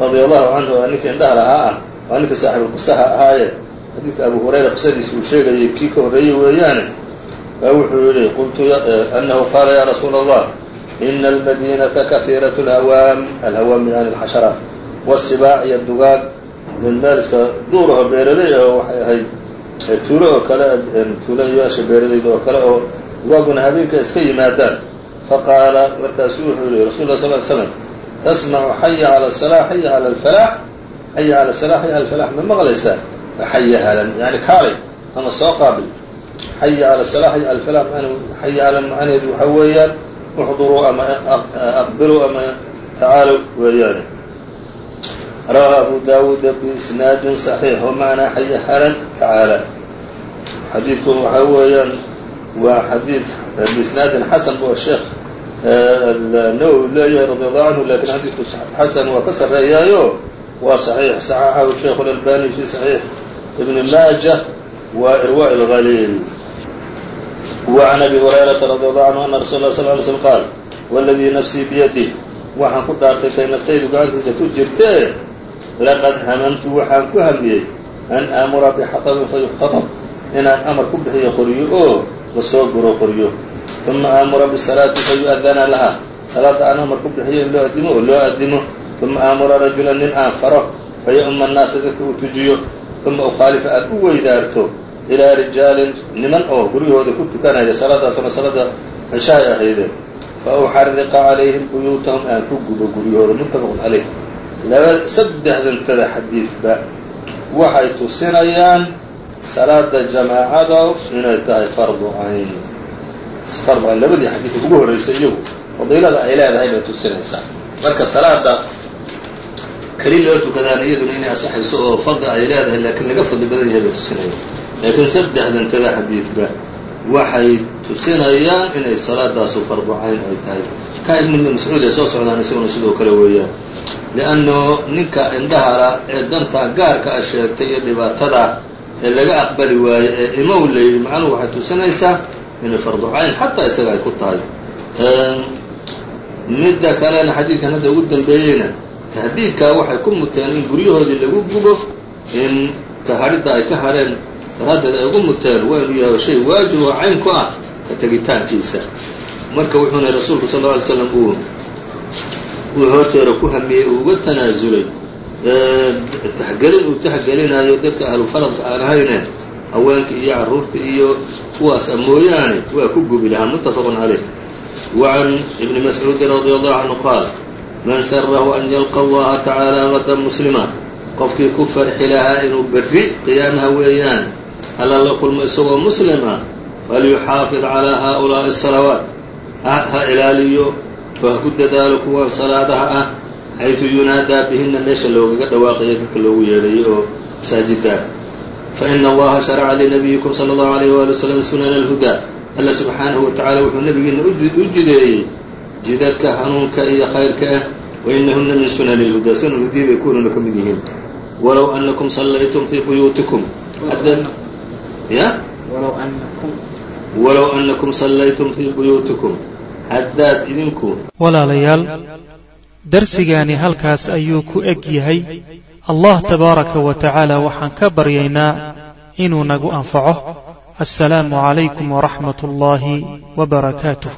radia allahu canhu waa ninkii indhaha lahaa ah waa ninkii saaxiibulqisaha ahaaye xadiidka abu hurayra qisadiisa uu sheegayay kii ka horreeyey weeyaane wuxuu yihi qultu anahu qaala ya rasuula allah ina almadinata kahiirat alhawaam alhawaam yani alxasharaat wasibaac iyo dugaag meeliska duuraho beeraley ah waxay ahayd tuulo oo kale tuulo iyoasha beeralayda oo kale oo dugaaguna habeenka iska yimaadaan faqaala markaasuu wuxuu yihi rasul lah sal l slam tasmacu xaya cala salaa xaya cala alfalaax xaya cala salaa xaya cala alfalax ma maqlaysaa xaya halan yani kaalay ama soo qaabil xaya cala salaa xaya cala alfalax xaya cala macnaheedu waxa weeyaan uxduruu ama aqbiluu ama tacaalow weeyaane rawaa abu daawuuda biisnaadin صaxiix wamacnaa xaya halan tacaala xadiidku waxaa weeyaan waa xadiid biisnaadin xasan bu sheekh nawowi leeyahay radi allahu canhu lakin xadiidku xasan waa ka sarreeyaayo waa صaxiix صaxaxahu sheikh اlalbani fi صaxiix ibn maaja wa irwa اlgaliil وعn abi hurayrata radi allahu canhu ana rasul lah sl ly slm qaal wاladii nafsii biyadih waxaan ku dhaartay kay naftaydu gacantiisa ku jirtee laqad hamamtu waxaan ku hamiyey an aamura bxaطbin fayuxtaطb inaan amar ku bixiyo qoryo oo lasoo guro qoryo uma aamura bالsalaati fayu'adana laha salaada aan amar ku bixiyo in loo adimo oo loo adimo uma aamura rajula nin aan faro faya'uma الnaasa dadka uu tujiyo uma ukhaalifa aad u weydaarto ilaa rijaalin niman oo guryahooda ku tukanaya salaadaasuna salada cishahay ahayde fa uxariqa calayhim buyuutahum aan ku gubo guryahooda muttafaqun caleyh laba saddexdantada xadiidba waxay tusinayaan salaada jamaacada inay tahay fardu cayn fardu cayn labadii xadiidka ugu horreysay iyagu fadiilada ay leedahay bay tusinaysaa marka salaada keli loo tukadaana iyaduna inay asaxayso oo fadli ay leedahay laakiin laga fadli badan yahay bay tusinaya laakiin saddexdantada xadiidba waxay tusinayaan inay salaadaasu fardu cayn ay tahay ka ibn mascuud ee soo socdaan isaguna sidoo kale weeyaan lianno ninka indhahala ee dantaa gaarka a sheegtay iyo dhibaatada ee laga aqbali waaye ee imow la yidhi macnuhu waxay tusinaysaa inay fardu cayn xataa isaga ay ku tahay midda kalena xadiidkan hadda ugu dambeeyeyna tahdiidkaa waxay ku muteen in guryahoodii lagu gubo in kahadhidda ay ka hadheen daraaddeed ay ugu muteen waa inuu yahay shay waajib oo cayn ku ah ka tegitaankiisa. Marka wuxuuna rasuulku sal lla alay slam uu uu horteera ku hamiyey uu uga tanaasulay taxgelin uu taxgelinayo dadka ahlu faradka aan ahayne haweenka iyo carruurta iyo kuwaasa mooyaane waa ku gubi lahaa muttafaqun caleyh wa can ibni mascuudin radia allahu canhu qaal man sarahu an yalqa allaha tacaala gadan muslima. Qofkii ku farxi lahaa inuu berri qiyaamaha weeyaan alla la kulmo isagoo muslim ah falyuxaafid calaa haaulaa'i asalawaat ha ilaaliyo oo ku dadaalo kuwan salaadaha ah xaysu yunaadaa bihina meesha loogaga dhawaaqayo dadka loogu yeedhayo oo masaajidda. Faina allaha sharaca linabiyikum sala allahu alayh waali wasalam sunana alhudaa alla subxaanahu wa tacala wuxuu nabigiina u jideeyey jidadka hanuunka iyo khayrka ah. Wainahuna min sunani lhudaa sunan hudiya bay kununa ka mid yihiin. Walow anakum sallaytum fii buyuutikum ya? Walow anakum sallaytum fii buyuutikum. Haddaad idinku walaalayaal darsigaani halkaas ayuu ku eg yahay. Allah tabaaraka wa tacaala waxaan ka baryaynaa inuu nagu anfaco. Assalaamu calaykum waraxmat ullaahi wa barakaatuh